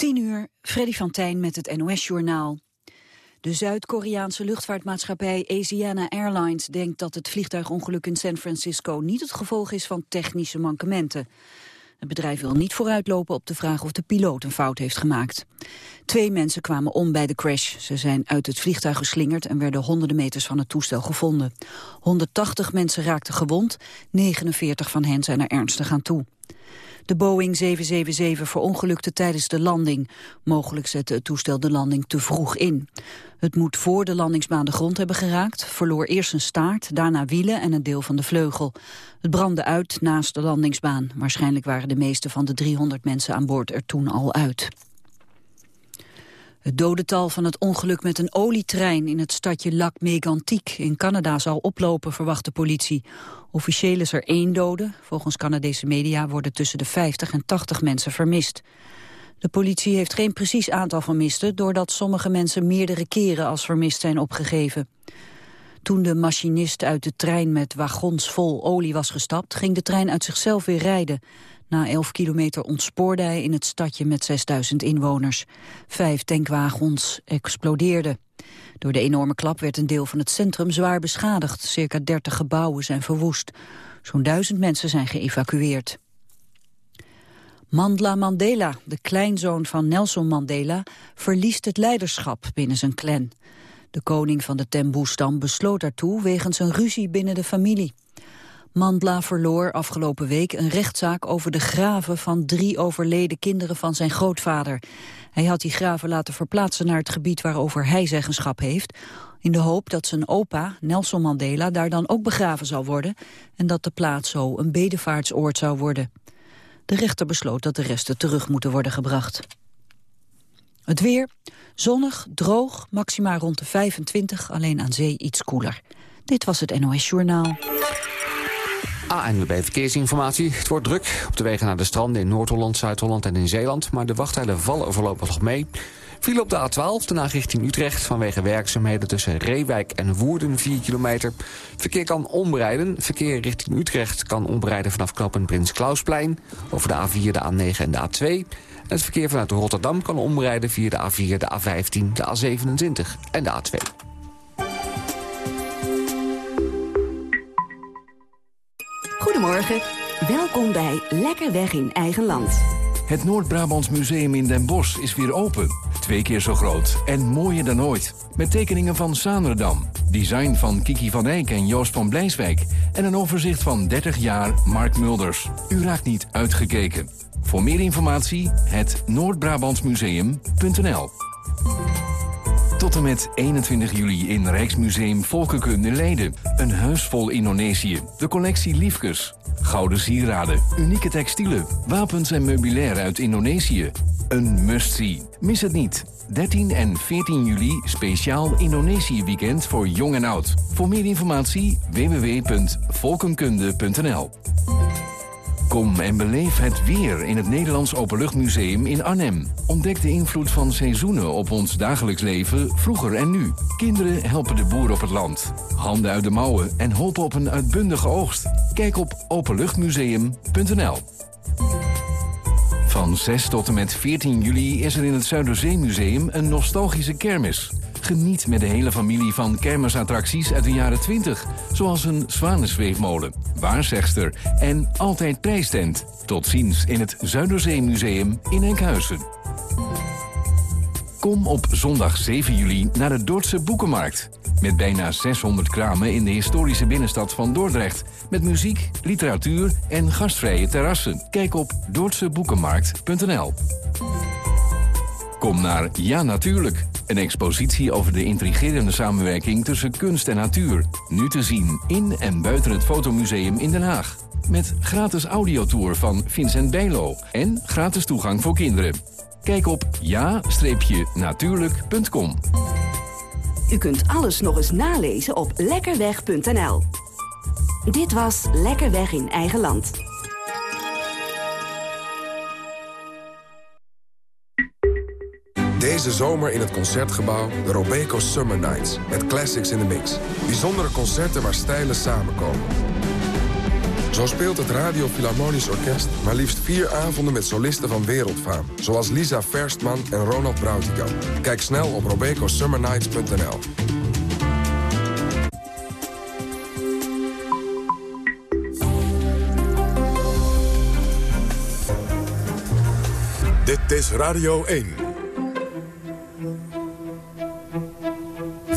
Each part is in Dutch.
10 uur, Freddy van Tijn met het NOS-journaal. De Zuid-Koreaanse luchtvaartmaatschappij Asiana Airlines denkt dat het vliegtuigongeluk in San Francisco niet het gevolg is van technische mankementen. Het bedrijf wil niet vooruitlopen op de vraag of de piloot een fout heeft gemaakt. Twee mensen kwamen om bij de crash. Ze zijn uit het vliegtuig geslingerd en werden honderden meters van het toestel gevonden. 180 mensen raakten gewond, 49 van hen zijn er ernstig aan toe. De Boeing 777 verongelukte tijdens de landing. Mogelijk zette het toestel de landing te vroeg in. Het moet voor de landingsbaan de grond hebben geraakt, verloor eerst een staart, daarna wielen en een deel van de vleugel. Het brandde uit naast de landingsbaan. Waarschijnlijk waren de meeste van de 300 mensen aan boord er toen al uit. Het dodental van het ongeluk met een olietrein in het stadje Lac Mégantic in Canada zal oplopen, verwacht de politie. Officieel is er één dode. Volgens Canadese media worden tussen de 50 en 80 mensen vermist. De politie heeft geen precies aantal vermisten... doordat sommige mensen meerdere keren als vermist zijn opgegeven. Toen de machinist uit de trein met wagons vol olie was gestapt... ging de trein uit zichzelf weer rijden. Na 11 kilometer ontspoorde hij in het stadje met 6000 inwoners. Vijf tankwagens explodeerden. Door de enorme klap werd een deel van het centrum zwaar beschadigd. Circa 30 gebouwen zijn verwoest. Zo'n duizend mensen zijn geëvacueerd. Mandla Mandela, de kleinzoon van Nelson Mandela, verliest het leiderschap binnen zijn clan. De koning van de Tembu-stam besloot daartoe wegens een ruzie binnen de familie. Mandla verloor afgelopen week een rechtszaak over de graven van drie overleden kinderen van zijn grootvader. Hij had die graven laten verplaatsen naar het gebied waarover hij zeggenschap heeft, in de hoop dat zijn opa, Nelson Mandela, daar dan ook begraven zou worden en dat de plaats zo een bedevaartsoord zou worden. De rechter besloot dat de resten terug moeten worden gebracht. Het weer, zonnig, droog, maxima rond de 25, alleen aan zee iets koeler. Dit was het NOS Journaal. ANWB Verkeersinformatie. Het wordt druk op de wegen naar de stranden in Noord-Holland, Zuid-Holland en in Zeeland. Maar de wachttijden vallen voorlopig nog mee. Viel op de A12, daarna richting Utrecht... vanwege werkzaamheden tussen Reewijk en Woerden, 4 kilometer. Verkeer kan omrijden. Verkeer richting Utrecht kan omrijden vanaf knooppunt Prins Klausplein... over de A4, de A9 en de A2. En het verkeer vanuit Rotterdam kan omrijden via de A4, de A15, de A27 en de A2. Goedemorgen, welkom bij Lekker Weg in Eigen Land. Het Noord-Brabants Museum in Den Bosch is weer open. Twee keer zo groot en mooier dan ooit. Met tekeningen van Sanerdam, design van Kiki van Eyck en Joost van Blijswijk... en een overzicht van 30 jaar Mark Mulders. U raakt niet uitgekeken. Voor meer informatie het noordbrabantsmuseum.nl tot en met 21 juli in Rijksmuseum Volkenkunde Leiden. Een huis vol Indonesië. De collectie Liefkes. Gouden sieraden, unieke textielen, wapens en meubilair uit Indonesië. Een must-see. Mis het niet. 13 en 14 juli speciaal Indonesië weekend voor jong en oud. Voor meer informatie www.volkenkunde.nl Kom en beleef het weer in het Nederlands Openluchtmuseum in Arnhem. Ontdek de invloed van seizoenen op ons dagelijks leven, vroeger en nu. Kinderen helpen de boer op het land. Handen uit de mouwen en hopen op een uitbundige oogst. Kijk op openluchtmuseum.nl Van 6 tot en met 14 juli is er in het Zuiderzeemuseum een nostalgische kermis. Geniet met de hele familie van kermisattracties uit de jaren 20. Zoals een zwanenzweefmolen, waarzegster en altijd prijstent. Tot ziens in het Zuiderzeemuseum in Enkhuizen. Kom op zondag 7 juli naar de Dordtse Boekenmarkt. Met bijna 600 kramen in de historische binnenstad van Dordrecht. Met muziek, literatuur en gastvrije terrassen. Kijk op dordtseboekenmarkt.nl Kom naar Ja Natuurlijk. Een expositie over de intrigerende samenwerking tussen kunst en natuur. Nu te zien in en buiten het Fotomuseum in Den Haag. Met gratis audiotour van Vincent Bijlo en gratis toegang voor kinderen. Kijk op ja-natuurlijk.com. U kunt alles nog eens nalezen op lekkerweg.nl. Dit was Lekker Weg in Eigen Land. Deze zomer in het Concertgebouw de Robeco Summer Nights. Met classics in the mix. Bijzondere concerten waar stijlen samenkomen. Zo speelt het Radio Philharmonisch Orkest maar liefst vier avonden met solisten van wereldfaam. Zoals Lisa Verstman en Ronald Brautigam. Kijk snel op robecosummernights.nl. Dit is Radio 1.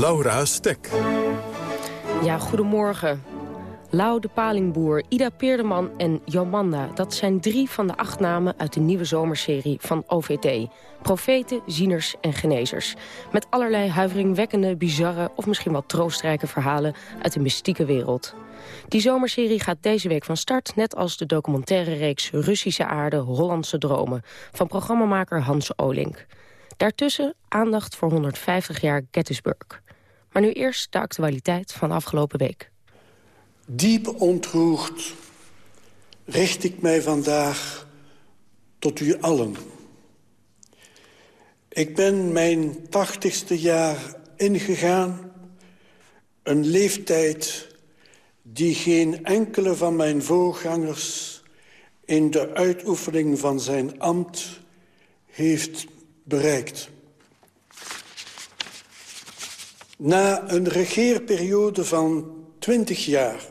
Laura Stek. Ja, goedemorgen. Lau de Palingboer, Ida Peerdeman en Jomanda. Dat zijn drie van de acht namen uit de nieuwe zomerserie van OVT. Profeten, zieners en genezers. Met allerlei huiveringwekkende, bizarre of misschien wel troostrijke verhalen uit de mystieke wereld. Die zomerserie gaat deze week van start, net als de documentaire reeks Russische aarde, Hollandse dromen van programmamaker Hans Olink. Daartussen aandacht voor 150 jaar Gettysburg. Maar nu eerst de actualiteit van afgelopen week. Diep ontroerd richt ik mij vandaag tot u allen. Ik ben mijn tachtigste jaar ingegaan. Een leeftijd die geen enkele van mijn voorgangers... in de uitoefening van zijn ambt heeft bereikt. Na een regeerperiode van twintig jaar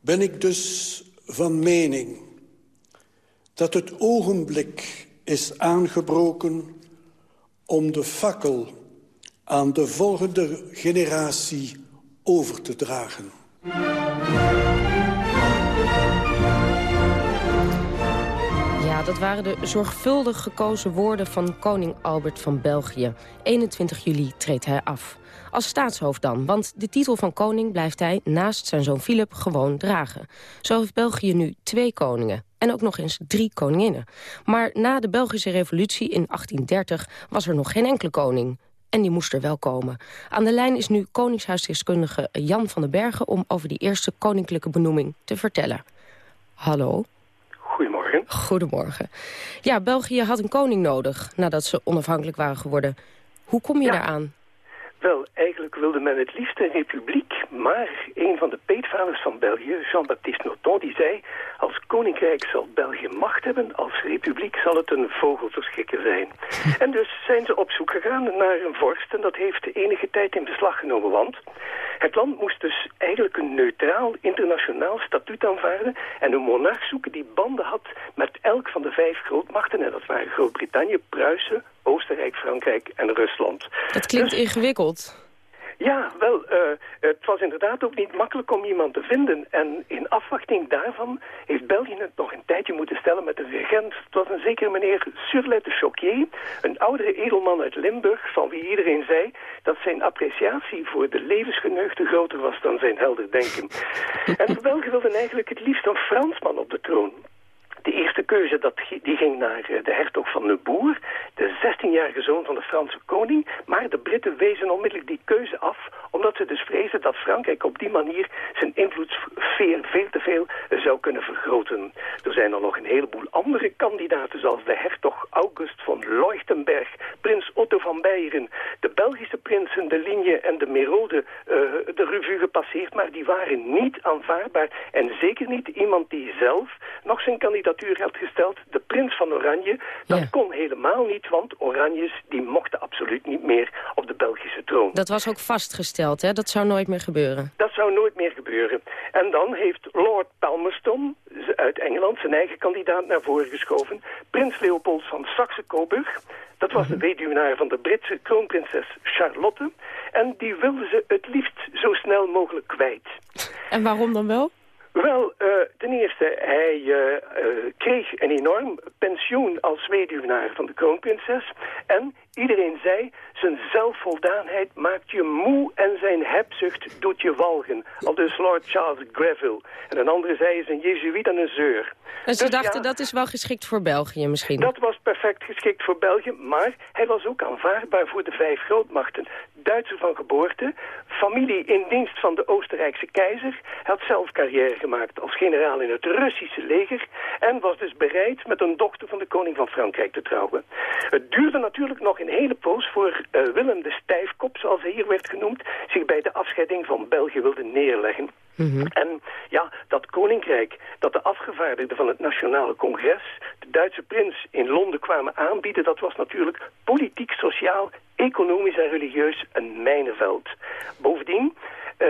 ben ik dus van mening dat het ogenblik is aangebroken om de fakkel aan de volgende generatie over te dragen. Dat waren de zorgvuldig gekozen woorden van koning Albert van België. 21 juli treedt hij af. Als staatshoofd dan, want de titel van koning blijft hij naast zijn zoon Philip gewoon dragen. Zo heeft België nu twee koningen en ook nog eens drie koninginnen. Maar na de Belgische revolutie in 1830 was er nog geen enkele koning. En die moest er wel komen. Aan de lijn is nu koningshuisdeskundige Jan van den Bergen... om over die eerste koninklijke benoeming te vertellen. Hallo. Goedemorgen. Goedemorgen. Ja, België had een koning nodig nadat ze onafhankelijk waren geworden. Hoe kom je ja. daaraan? Wel, eigenlijk wilde men het liefst een republiek, maar een van de peetvaders van België, Jean-Baptiste Nothomb, die zei... als koninkrijk zal België macht hebben, als republiek zal het een vogelverschikker zijn. en dus zijn ze op zoek gegaan naar een vorst en dat heeft enige tijd in beslag genomen, want... het land moest dus eigenlijk een neutraal internationaal statuut aanvaarden... en een monarch zoeken die banden had met elk van de vijf grootmachten... en dat waren Groot-Brittannië, Pruisen, Oostenrijk, Frankrijk en Rusland. Dat klinkt dus, ingewikkeld. Ja, wel, uh, het was inderdaad ook niet makkelijk om iemand te vinden. En in afwachting daarvan heeft België het nog een tijdje moeten stellen met een regent. Het was een zekere meneer Surlet de Choquier, een oudere edelman uit Limburg, van wie iedereen zei dat zijn appreciatie voor de levensgeneugde groter was dan zijn helder denken. en België wilde eigenlijk het liefst een Fransman op de troon. De eerste keuze dat, die ging naar de hertog van Neubourg, de 16-jarige zoon van de Franse koning. Maar de Britten wezen onmiddellijk die keuze af, omdat ze dus vrezen dat Frankrijk op die manier zijn invloedssfeer veel te veel zou kunnen vergroten. Er zijn er nog een heleboel andere kandidaten, zoals de hertog August van Leuchtenberg, prins Otto van Beieren, de Belgische prinsen de Ligne en de Merode uh, de revue gepasseerd, maar die waren niet aanvaardbaar. En zeker niet iemand die zelf nog zijn kandidatuur had gesteld, de prins van Oranje. Dat ja. kon helemaal niet, want Oranjes die mochten absoluut niet meer op de Belgische troon. Dat was ook vastgesteld, hè? Dat zou nooit meer gebeuren. Dat zou nooit meer gebeuren. En dan heeft Lord Palmerston uit Engeland zijn eigen kandidaat naar voren geschoven. Prins Leopold van Saxe-Coburg. Dat was de weduwnaar van de Britse kroonprinses Charlotte. En die wilden ze het liefst zo snel mogelijk kwijt. En waarom dan wel? Wel, uh, ten eerste, hij uh, kreeg een enorm pensioen als weduwnaar van de kroonprinses. En iedereen zei, zijn zelfvoldaanheid maakt je moe en zijn hebzucht doet je walgen. Al dus Lord Charles Greville. En een andere zei, is een jezuïet en een zeur. En ze dus dachten, dat is wel geschikt voor België misschien? Dat was perfect geschikt voor België, maar hij was ook aanvaardbaar voor de vijf grootmachten. Duitser van geboorte, familie in dienst van de Oostenrijkse keizer, had zelf carrière gemaakt als generaal in het Russische leger en was dus bereid met een dochter van de koning van Frankrijk te trouwen. Het duurde natuurlijk nog een hele poos voor uh, Willem de Stijfkop, zoals hij hier werd genoemd, zich bij de afscheiding van België wilde neerleggen. Mm -hmm. En ja, dat koninkrijk dat de afgevaardigden van het Nationale Congres, de Duitse prins, in Londen kwamen aanbieden, dat was natuurlijk politiek, sociaal, economisch en religieus een mijnenveld. Bovendien, uh,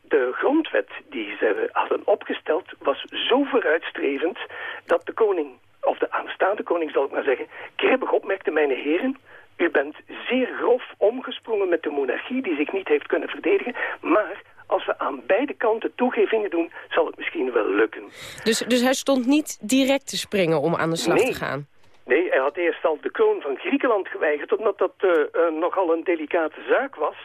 de grondwet die ze hadden opgesteld was zo vooruitstrevend dat de koning, of de aanstaande koning zal ik maar zeggen, kribbig opmerkte, mijn heren, u bent zeer grof omgesprongen met de monarchie die zich niet heeft kunnen verdedigen, maar als we aan beide kanten toegevingen doen, zal het misschien wel lukken. Dus, dus hij stond niet direct te springen om aan de slag nee. te gaan? Nee, hij had eerst al de kroon van Griekenland geweigerd, omdat dat uh, uh, nogal een delicate zaak was.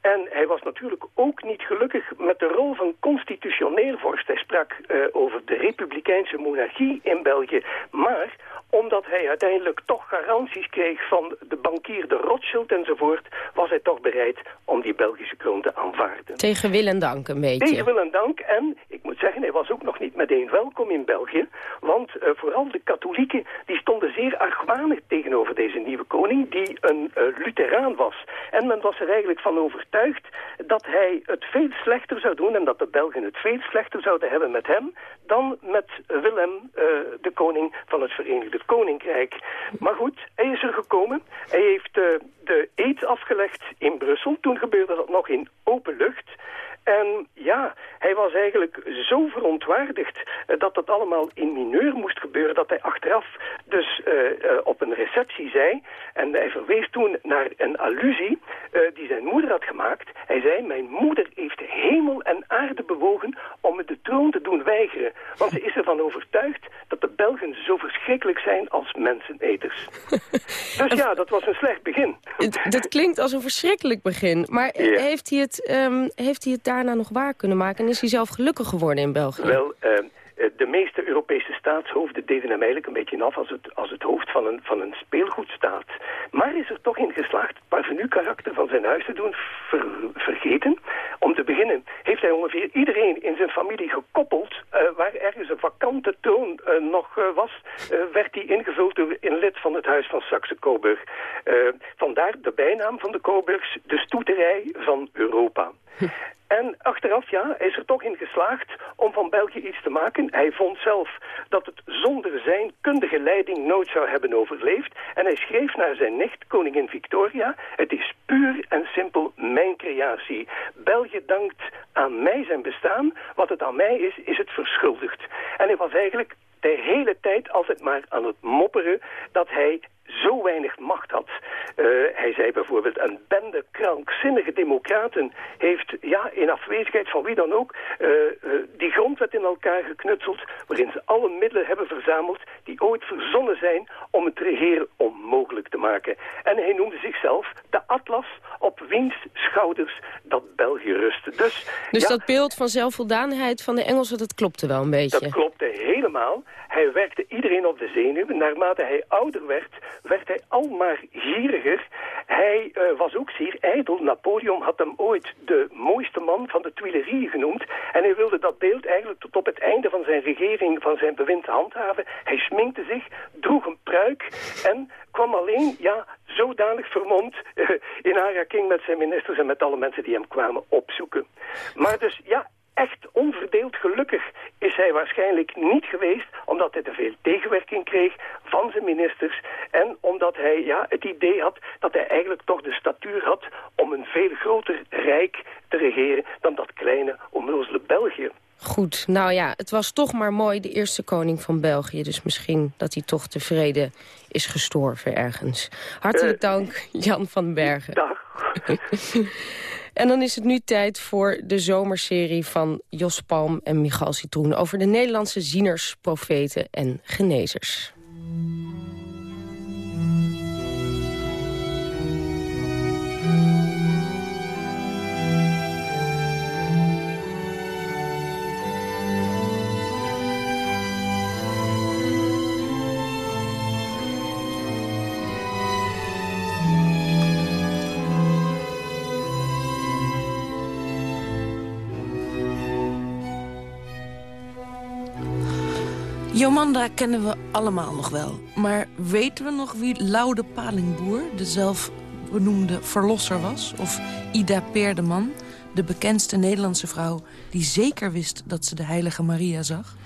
En hij was natuurlijk ook niet gelukkig met de rol van constitutioneel vorst. Hij sprak uh, over de republikeinse monarchie in België. Maar omdat hij uiteindelijk toch garanties kreeg van de bankier de Rothschild enzovoort... was hij toch bereid om die Belgische kroon te aanvaarden. Tegen wil en dank een beetje. Tegen wil en dank. En ik moet zeggen, hij was ook nog niet meteen welkom in België. Want uh, vooral de katholieken die stonden zeer argwanig tegenover deze nieuwe koning... die een uh, Lutheraan was. En men was er eigenlijk van overtuigd dat hij het veel slechter zou doen... en dat de Belgen het veel slechter zouden hebben met hem... dan met Willem, uh, de koning van het Verenigde Koninkrijk. Maar goed, hij is er gekomen. Hij heeft uh, de eed afgelegd in Brussel. Toen gebeurde dat nog in open lucht. En ja, hij was eigenlijk zo verontwaardigd uh, dat dat allemaal in mineur moest gebeuren... dat hij achteraf dus uh, uh, op een receptie zei... en hij verwees toen naar een allusie die zijn moeder had gemaakt. Hij zei, mijn moeder heeft hemel en aarde bewogen om me de troon te doen weigeren. Want ze is ervan overtuigd dat de Belgen zo verschrikkelijk zijn als menseneters. dus ja, dat was een slecht begin. dat klinkt als een verschrikkelijk begin. Maar ja. heeft, hij het, um, heeft hij het daarna nog waar kunnen maken? En is hij zelf gelukkig geworden in België? Wel, uh, de meeste Europese staatshoofden deden hem eigenlijk een beetje af als het, als het hoofd van een, van een speelgoedstaat. Maar is er toch in geslaagd het parvenu-karakter van zijn huis te doen ver, vergeten. Om te beginnen heeft hij ongeveer iedereen in zijn familie gekoppeld. Uh, waar ergens een vakante troon uh, nog uh, was, werd hij ingevuld door een lid van het huis van Saxe-Coburg. vandaar de bijnaam van de Coburgs, de stoeterij van Europa. En achteraf, ja, is er toch in geslaagd om van België iets te maken. Hij vond zelf dat het zonder zijn kundige leiding nooit zou hebben overleefd. En hij schreef naar zijn nicht, koningin Victoria... het is puur en simpel mijn creatie. België dankt aan mij zijn bestaan. Wat het aan mij is, is het verschuldigd. En hij was eigenlijk de hele tijd altijd maar aan het mopperen... dat hij zo weinig macht had. Uh, hij zei bijvoorbeeld, een bende krankzinnige democraten heeft, ja, in afwezigheid van wie dan ook, uh, uh, die grondwet in elkaar geknutseld, waarin ze alle middelen hebben verzameld die ooit verzonnen zijn om het regeren onmogelijk te maken. En hij noemde zichzelf de atlas op wiens schouders dat België rustte. Dus, dus ja, dat beeld van zelfvoldaanheid van de Engelsen, dat klopte wel een beetje? Dat klopte helemaal. Hij werkte iedereen op de zenuwen. Naarmate hij ouder werd, werd hij al maar gieriger. Hij uh, was ook zeer ijdel. Napoleon had hem ooit de mooiste man van de Tuileries genoemd. En hij wilde dat beeld eigenlijk tot op het einde van zijn regering, van zijn bewind handhaven. Hij sminkte zich, droeg een pruik en kwam alleen, ja, zodanig vermomd uh, in aanraking met zijn ministers en met alle mensen die hem kwamen opzoeken. Maar dus, ja, echt onverdeeld gelukkig is hij waarschijnlijk niet geweest... omdat hij te veel tegenwerking kreeg van zijn ministers... en omdat hij ja, het idee had dat hij eigenlijk toch de statuur had... om een veel groter rijk te regeren dan dat kleine, onnozele België. Goed, nou ja, het was toch maar mooi de eerste koning van België. Dus misschien dat hij toch tevreden is gestorven ergens. Hartelijk uh, dank, Jan van Bergen. Dag. En dan is het nu tijd voor de zomerserie van Jos Palm en Michal Citroen... over de Nederlandse zieners, profeten en genezers. Jomanda kennen we allemaal nog wel. Maar weten we nog wie Laude Palingboer, de zelfbenoemde verlosser was? Of Ida Peerdeman, de bekendste Nederlandse vrouw... die zeker wist dat ze de heilige Maria zag?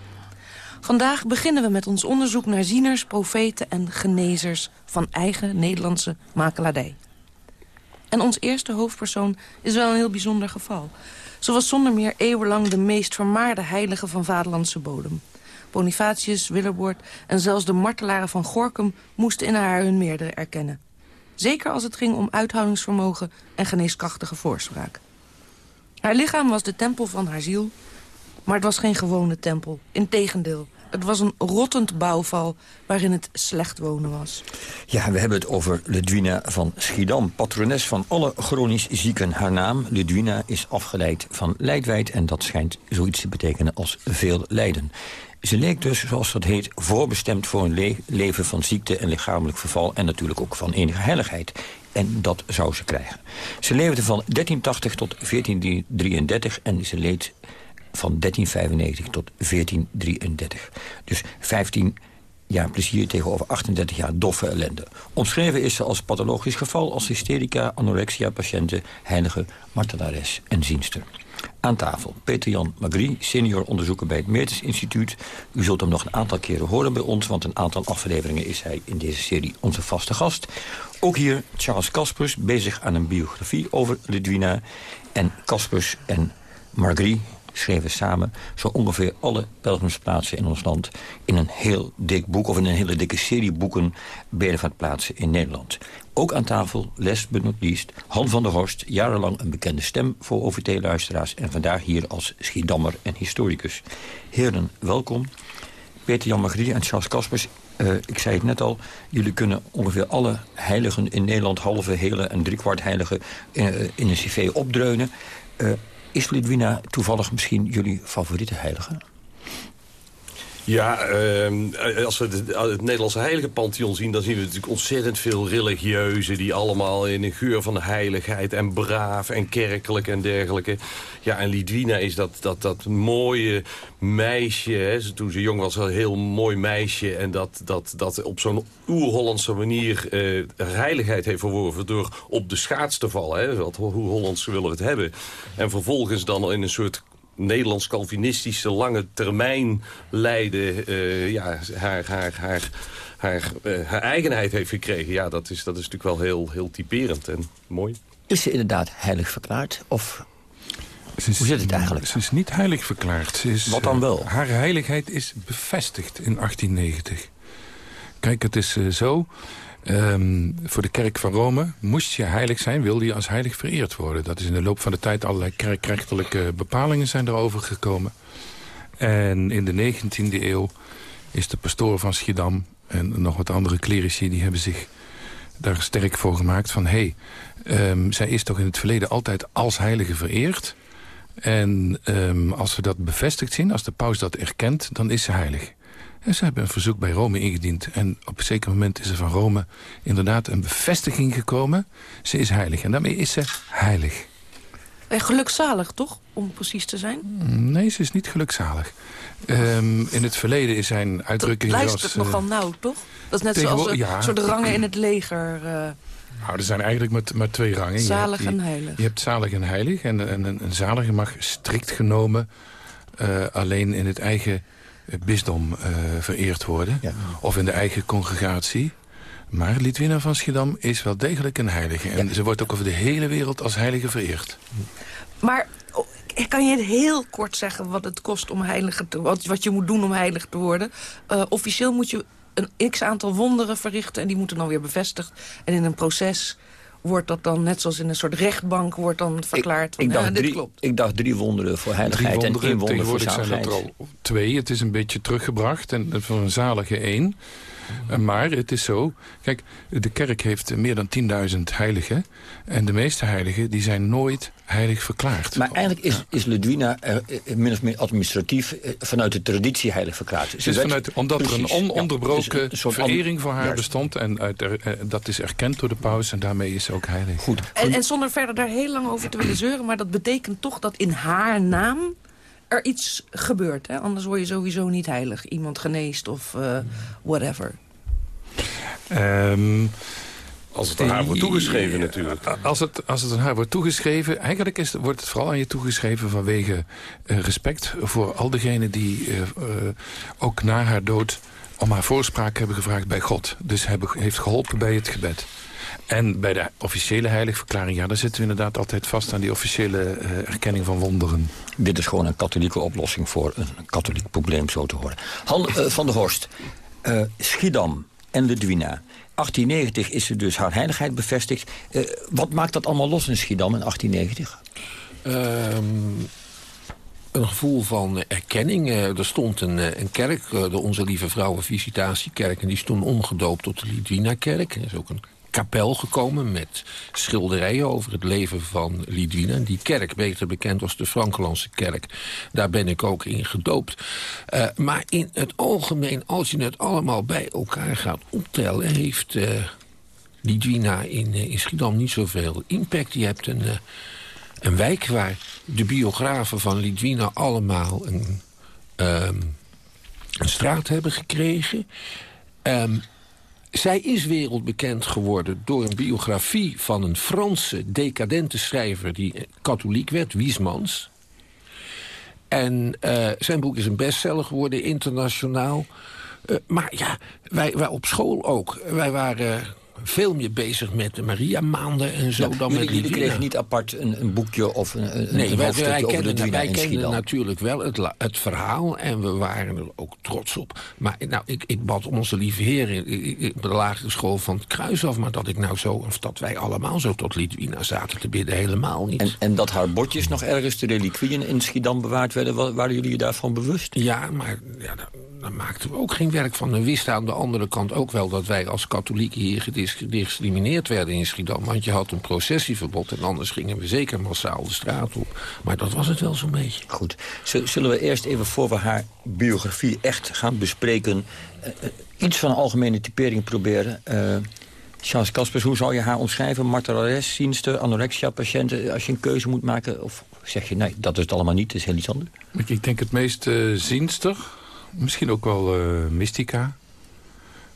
Vandaag beginnen we met ons onderzoek naar zieners, profeten en genezers... van eigen Nederlandse makelaardij. En ons eerste hoofdpersoon is wel een heel bijzonder geval. Ze was zonder meer eeuwenlang de meest vermaarde heilige van vaderlandse bodem. Bonifatius, Willebord en zelfs de martelaren van Gorkum... moesten in haar hun meerdere erkennen. Zeker als het ging om uithoudingsvermogen en geneeskrachtige voorspraak. Haar lichaam was de tempel van haar ziel, maar het was geen gewone tempel. Integendeel, het was een rottend bouwval waarin het slecht wonen was. Ja, we hebben het over Ludwina van Schiedam, patrones van alle chronisch zieken. Haar naam, Ludwina, is afgeleid van Leidwijd... en dat schijnt zoiets te betekenen als veel lijden. Ze leek dus, zoals dat heet, voorbestemd voor een leven van ziekte en lichamelijk verval... en natuurlijk ook van enige heiligheid. En dat zou ze krijgen. Ze leefde van 1380 tot 1433 en ze leed van 1395 tot 1433. Dus 15 jaar plezier tegenover 38 jaar doffe ellende. Omschreven is ze als pathologisch geval, als hysterica, anorexia-patiënten... heilige, martelares en zienster. Aan tafel Peter-Jan Magri, senior onderzoeker bij het Meertens Instituut. U zult hem nog een aantal keren horen bij ons... want een aantal afleveringen is hij in deze serie onze vaste gast. Ook hier Charles Caspers, bezig aan een biografie over Ludwina. En Caspers en Magri schreven samen zo ongeveer alle pelgrimsplaatsen in ons land... in een heel dik boek, of in een hele dikke serie boeken... plaatsen in Nederland. Ook aan tafel, but not least, Han van der Horst... jarenlang een bekende stem voor OVT-luisteraars... en vandaag hier als Schiedammer en historicus. Heren, welkom. Peter-Jan Magrie en Charles Kaspers, uh, ik zei het net al, jullie kunnen ongeveer alle heiligen in Nederland... halve, hele en driekwart heiligen uh, in een cv opdreunen. Uh, is Ludwina toevallig misschien jullie favoriete heilige? Ja, uh, als we het, het, Nederlandse heilige pantheon zien... dan zien we natuurlijk ontzettend veel religieuzen... die allemaal in een geur van heiligheid en braaf en kerkelijk en dergelijke. Ja, en Lidwina is dat, dat, dat mooie meisje. Hè, toen ze jong was, een heel mooi meisje. En dat, dat, dat op zo'n oer-Hollandse manier uh, heiligheid heeft verworven... door op de schaats te vallen. Hè, wat, hoe Hollands willen we het hebben. En vervolgens dan in een soort Nederlands-Calvinistische lange termijn leiden... Uh, ja, haar, haar, haar, haar, uh, haar eigenheid heeft gekregen. Ja, dat is, dat is natuurlijk wel heel, heel typerend en mooi. Is ze inderdaad heilig verklaard? Of is, Hoe zit het eigenlijk? Ze is niet heilig verklaard. Ze is, Wat dan wel? Uh, haar heiligheid is bevestigd in 1890. Kijk, het is uh, zo... Um, voor de kerk van Rome moest je heilig zijn, wilde je als heilig vereerd worden. Dat is in de loop van de tijd allerlei kerkrechtelijke bepalingen zijn erover gekomen. En in de 19e eeuw is de pastoor van Schiedam en nog wat andere klerici... die hebben zich daar sterk voor gemaakt van... hé, hey, um, zij is toch in het verleden altijd als heilige vereerd... En um, als we dat bevestigd zien, als de paus dat erkent, dan is ze heilig. En ze hebben een verzoek bij Rome ingediend. En op een zeker moment is er van Rome inderdaad een bevestiging gekomen. Ze is heilig. En daarmee is ze heilig. En gelukzalig, toch? Om precies te zijn? Nee, ze is niet gelukzalig. Um, in het verleden is zijn uitdrukking... Dat luistert uh, nogal nauw, toch? Dat is net zoals een ja. soort rangen in het leger... Uh, nou, er zijn eigenlijk maar, maar twee rangen. Zalig en heilig. Je hebt zalig en heilig. En, en een, een zalige mag strikt genomen uh, alleen in het eigen bisdom uh, vereerd worden. Ja. Of in de eigen congregatie. Maar Litwina van Schiedam is wel degelijk een heilige. En ja. ze wordt ook over de hele wereld als heilige vereerd. Maar oh, kan je heel kort zeggen wat het kost om heilige te wat, wat je moet doen om heilig te worden? Uh, officieel moet je een x-aantal wonderen verrichten... en die moeten dan weer bevestigd. En in een proces wordt dat dan net zoals in een soort rechtbank wordt dan verklaard. Van, ik, dacht ja, dit drie, klopt. ik dacht drie wonderen voor heiligheid Drie wonderen, en één wonder voor tegenwoordig zijn zaligheid. er al twee. Het is een beetje teruggebracht en voor een zalige één. Eh, Maar het is zo, kijk, de kerk heeft meer dan 10.000 heiligen. En de meeste heiligen die zijn nooit heilig verklaard. Maar eigenlijk is, is Ludwina eh, eh, min of meer administratief eh, vanuit de traditie heilig verklaard. Is vanuit, omdat er een ja. ononderbroken een soort verering voor haar Juist. bestond. En uit, er- eh, dat is erkend door de paus en daarmee is ze ook heilig. Goed. En, en zonder verder daar heel lang over te willen zeuren... maar dat betekent toch dat in haar naam er iets gebeurt. Hè? Anders word je sowieso niet heilig. Iemand geneest of eh, whatever. Ehm, Als het aan haar wordt toegeschreven natuurlijk. Als het, als het aan haar wordt toegeschreven... eigenlijk is, het- wordt het vooral aan je toegeschreven vanwege eh, respect... voor al diegenen die eh, eh, ook na haar dood om haar voorspraak hebben gevraagd bij God. Dus hebben, heeft geholpen bij het gebed. En bij de officiële heiligverklaring... ja, daar zitten we inderdaad altijd vast aan die officiële eh, erkenning van wonderen. Dit is gewoon een katholieke oplossing voor een katholiek probleem, zo te horen. Han eh, van der Horst, eh, Schiedam en Ludwina. 1890 is ze dus haar heiligheid bevestigd. Eh, wat maakt dat allemaal los in Schiedam in 1890? Ehm, een gevoel van erkenning. Er stond een, een kerk, de Onze Lieve Vrouwen Visitatiekerk... en die is toen omgedoopt tot de Lidwina-kerk. Er is ook een kapel gekomen met schilderijen over het leven van Lidwina. Die kerk, beter bekend als de Frankelandse kerk, daar ben ik ook in gedoopt. Eh, maar in het algemeen, als je het allemaal bij elkaar gaat optellen... heeft eh Lidwina in, eh, in Schiedam niet zoveel impact. Je hebt een... een wijk waar de biografen van Lidwina allemaal een, ehm, een straat hebben gekregen. Ehm, zij is wereldbekend geworden door een biografie van een Franse decadente schrijver... die katholiek werd, Wiesmans. En eh, zijn boek is een bestseller geworden, internationaal. Eh, maar ja, wij, wij op school ook. Wij waren veel meer bezig met de Maria-maanden en zo Ja, dan jullie, met jullie kregen niet apart een, een boekje of een, een, Nee, een wij, over kenden, Ludwina wij kenden natuurlijk wel het, het verhaal en we waren er ook trots op. Maar nou, ik, ik bad onze lieve heer in, de lagere school van het kruis af... maar dat ik nou zo, of dat wij allemaal zo tot Lidwina zaten te bidden, helemaal niet. En, en dat haar bordjes nog ergens, de reliquieën in Schiedam bewaard werden... wa- waren jullie je daarvan bewust? Ja, maar ja, daar, daar maakten we ook geen werk van. We wisten aan de andere kant ook wel dat wij als katholieken hier gediscrimineerd werden in Schiedam. Want je had een processieverbod en anders gingen we zeker massaal de straat op. Maar dat was het wel zo'n beetje. Goed. Zullen we eerst even, voor we haar biografie echt gaan bespreken... eh, eh, iets van algemene typering proberen... Eh, Charles Kaspers, hoe zou je haar omschrijven? Martelares, zienster, anorexia-patiënten... als je een keuze moet maken? Of zeg je, nee, dat is het allemaal niet, het is heel iets anders? Ik, ik denk het meest eh zienster. Misschien ook wel eh, mystica.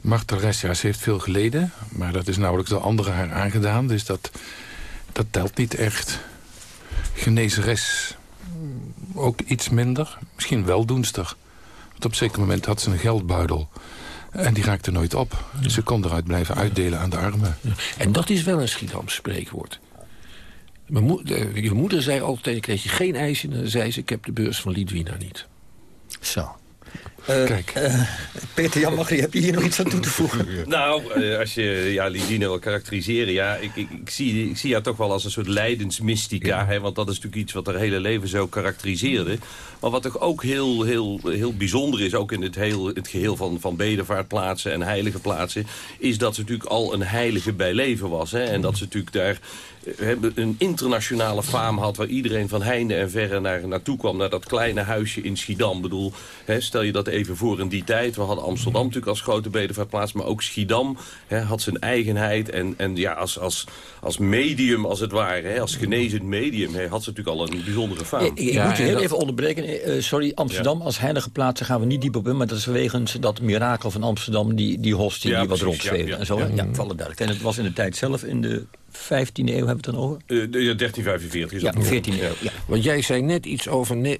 Martha ja, ze heeft veel geleden. Maar dat is nauwelijks door anderen haar aangedaan. Dus dat, dat telt niet echt. Genezeres. Ook iets minder. Misschien weldoenster. Want op een zeker moment had ze een geldbuidel. En die raakte nooit op. Ze kon eruit blijven uitdelen aan de armen. En dat is wel een Schiedams spreekwoord. Mijn de- je moeder zei altijd, ik kreeg je geen ijsje... en dan zei ze, ik heb de beurs van Lidwina niet. Zo. Eh, Kijk. eh, Peter Jan Magri, heb je hier nog iets aan toe te voegen? Nou, eh, als je ja, Lidine wil karakteriseren... ja, ik, ik, ik, zie, ik zie haar toch wel als een soort lijdensmystica. Hè, want dat is natuurlijk iets wat haar hele leven zo karakteriseerde. Maar wat toch ook heel, heel, heel bijzonder is... ook in het, heel, het geheel van, van bedevaartplaatsen en heilige plaatsen... is dat ze natuurlijk al een heilige bij leven was. Hè, en dat ze natuurlijk daar een internationale faam had... waar iedereen van heinde en verre naar, naartoe kwam... naar dat kleine huisje in Schiedam. Ik bedoel, hè, stel je dat even voor in die tijd. We hadden Amsterdam natuurlijk als grote bedevaartplaats... maar ook Schiedam hè, had zijn eigenheid. En, en ja, als, als, als medium, als het ware, hè, als genezend medium... Hè, had ze natuurlijk al een bijzondere faam. Ik, ik moet je heel even onderbreken. Eh, eh, sorry, Amsterdam als heilige plaats, daar gaan we niet diep op in... maar dat is wegens dat mirakel van Amsterdam, die, die hostie Ja, die wat rondzweefde. ja, ja, en zo. ja, vallen duidelijk. En het was in de tijd zelf, in de 15e eeuw hebben we het dan over? Eh, de- ja, 1345 is Ja, dat. 14e eeuw. Ja. Want jij zei net iets over,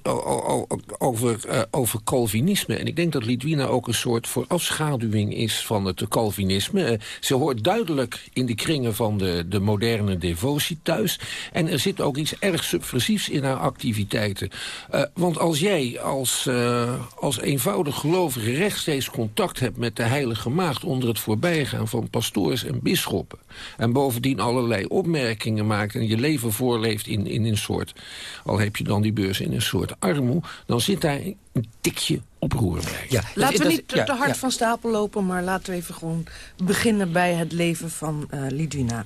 over, eh, over Calvinisme. En ik denk dat Lidwina ook een soort voorafschaduwing is van het Calvinisme. Eh, ze hoort duidelijk in de kringen van de, de moderne devotie thuis. En er zit ook iets erg subversiefs in haar activiteiten. Eh, want als jij als, eh, als eenvoudig gelovige rechtstreeks contact hebt met de heilige maagd... onder het voorbijgaan van pastoors en bisschoppen... en bovendien allerlei allerlei opmerkingen maakt... en je leven voorleeft in, in een soort... al heb je dan die beurs in een soort armoe... dan zit daar een tikje oproer bij. Ja, laten we niet te hard van stapel lopen... maar laten we even gewoon beginnen bij het leven van uh, Lidwina.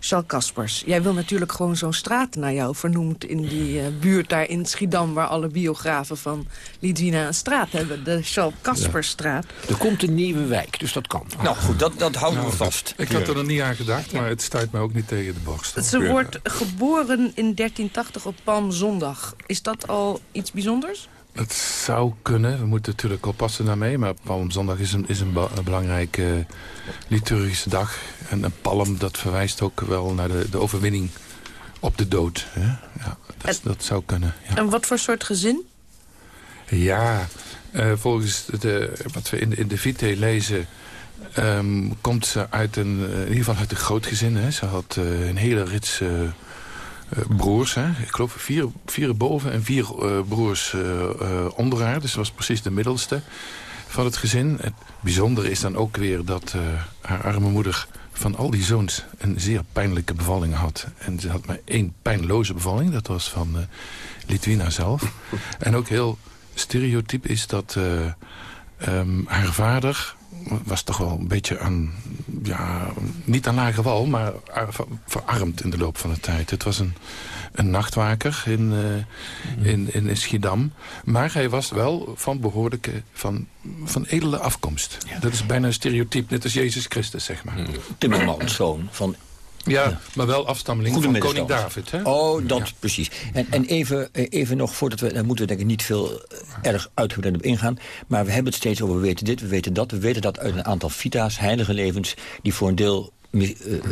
Charles Kaspers, jij wil natuurlijk gewoon zo'n straat naar jou vernoemd... in die uh, buurt daar in Schiedam... waar alle biografen van Lidwina een straat hebben. De Charles Kaspersstraat. Ja. Er komt een nieuwe wijk, dus dat kan. Nou goed, dat, dat houden we vast. Ik had er nog niet aan gedacht, maar het stuit me ook niet tegen de borst. Ze wordt geboren in 1380 op Palmzondag. Is dat al iets bijzonders? Het zou kunnen. We moeten natuurlijk oppassen daarmee. Maar Palmzondag is een, is een, een belangrijke liturgische dag. En een palm, dat verwijst ook wel naar de, de overwinning op de dood. Hè? Ja, dat, dat, zou kunnen. Ja. En wat voor soort gezin? Ja, uh, volgens de, wat we in, de, in de Vite lezen... Um, komt ze uit een, in ieder geval uit een groot gezin. Hè. Ze had uh, een hele rits... Uh, broers. Hè? Ik geloof vier, vier boven en vier uh, broers uh, onder haar. Dus ze was precies de middelste van het gezin. Het bijzondere is dan ook weer dat haar arme moeder van al die zoons een zeer pijnlijke bevalling had. En ze had maar één pijnloze bevalling. Dat was van Litwina zelf. En ook heel stereotyp is dat um, haar vader was toch wel een beetje aan, ja, niet aan lage wal, maar verarmd in de loop van de tijd. Het was een, een nachtwaker in, uh, in, in, Schiedam. Maar hij was wel van behoorlijke, van, van edele afkomst. Ja. Dat is bijna een stereotype, net als Jezus Christus, zeg maar. Timmermans, zoon van ja, maar wel afstammeling van koning David. Hè? Oh, dat precies. En, en even, eh, even nog, voordat we, daar moeten we denk ik niet veel eh, erg uitgebreid op ingaan. Maar we hebben het steeds over, we weten dit, we weten dat. We weten dat uit een aantal vita's, heilige levens, die voor een deel uh,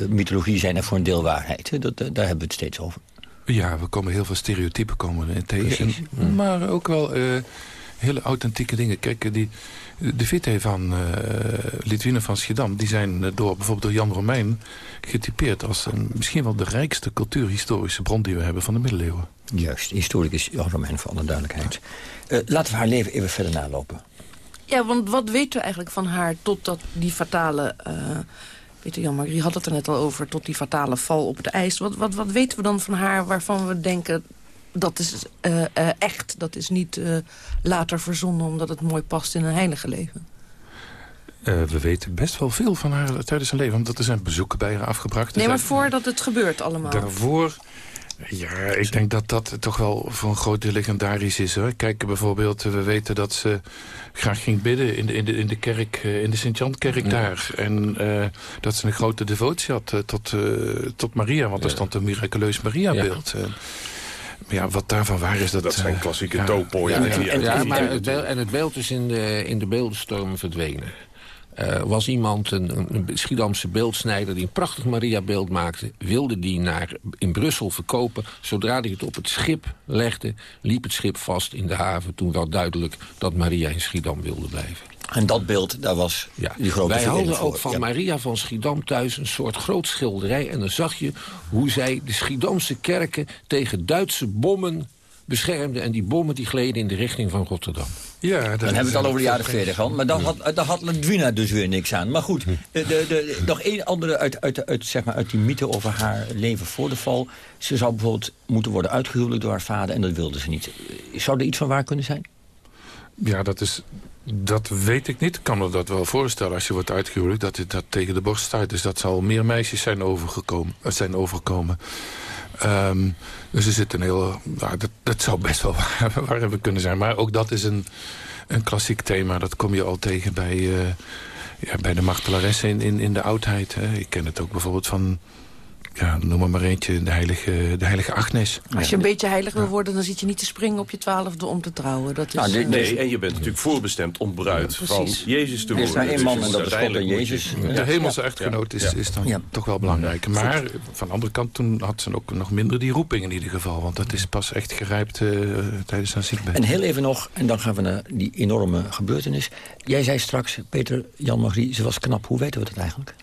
mythologie zijn en voor een deel waarheid. Dat, daar hebben we het steeds over. Ja, we komen heel veel stereotypen komen tegen. En, maar ook wel uh, hele authentieke dingen. Kijk, die, de vitae van uh, Litwine van Schiedam... die zijn door, bijvoorbeeld door Jan Romein getypeerd als een, misschien wel de rijkste cultuurhistorische bron die we hebben van de middeleeuwen. Juist, historicus Jan Romein voor alle duidelijkheid. Uh, laten we haar leven even verder nalopen. Ja, want wat weten we eigenlijk van haar totdat die fatale... Uh, Peter Jan-Marie had het er net al over, tot die fatale val op de ijs. Wat, wat, wat weten we dan van haar waarvan we denken... dat is uh, uh, echt, dat is niet later verzonnen... omdat het mooi past in een heilige leven? Uh, we weten best wel veel van haar tijdens haar leven. Omdat er zijn bezoeken bij haar afgebracht. Nee, maar voordat het gebeurt allemaal. Daarvoor... Ja, ik denk dat dat toch wel voor een groot deel legendarisch is. Hoor. Kijk, bijvoorbeeld, we weten dat ze graag ging bidden in de, in de, in de kerk, eh, in de Sint-Jan-kerk ja. daar. En uh, dat ze een grote devotie had uh, tot, tot Maria, want ja. er stond een miraculeus Maria-beeld. Ja. Ja, wat daarvan waar is dat... Dat zijn klassieke ja. topo. Ja, ja, ja, maar het beeld, en het beeld is in de, in de beeldenstorm verdwenen. Uh, was iemand, een, een Schiedamse beeldsnijder... die een prachtig Maria-beeld maakte... wilde die naar, in Brussel verkopen. Zodra hij het op het schip legde... liep het schip vast in de haven. Toen wel duidelijk dat Maria in Schiedam wilde blijven. En dat beeld, daar was ja. die grote Wij hadden ook van ja. Maria van Schiedam thuis een soort groot schilderij. En dan zag je hoe zij de Schiedamse kerken tegen Duitse bommen beschermde. En die bommen die gleden in de richting van Rotterdam. Ja, dan hebben we het al over de jaren 40 gehad. Maar dan had, dan had Ledwina dus weer niks aan. Maar goed, de, de, de, nog één andere uit, uit, uit, zeg maar, uit die mythe over haar leven voor de val. Ze zou bijvoorbeeld moeten worden uitgehuwelijkd door haar vader. En dat wilde ze niet. Zou er iets van waar kunnen zijn? Ja, dat is... Dat weet ik niet. Ik kan me dat wel voorstellen als je wordt uitgehuwelijkd... dat het dat tegen de borst staat. Dus dat zal meer meisjes zijn, overgekomen, zijn overgekomen. Um, dus er zit een heel... Nou, dat, dat zou best wel waar, hebben kunnen zijn. Maar ook dat is een, een klassiek thema. Dat kom je al tegen bij, uh, ja, bij de martelaressen in, in, in de oudheid. Hè. Ik ken het ook bijvoorbeeld van ja, noem maar maar eentje, de heilige, de heilige Agnes. Als je een beetje heilig wil worden, dan zit je niet te springen op je twaalfde om te trouwen. Dat is, nou, nee, nee, en je bent natuurlijk voorbestemd om bruid ja, van Jezus te worden. Er is één man en dat is God en Jezus. De hemelse echtgenoot is, is dan toch wel belangrijk. Maar van de andere kant, toen had ze ook nog minder die roeping in ieder geval. Want dat is pas echt gerijpt uh, tijdens haar ziekbed. En heel even nog, en dan gaan we naar die enorme gebeurtenis. Jij zei straks, Peter, Jan-Marie, ze was knap. Hoe weten we dat eigenlijk?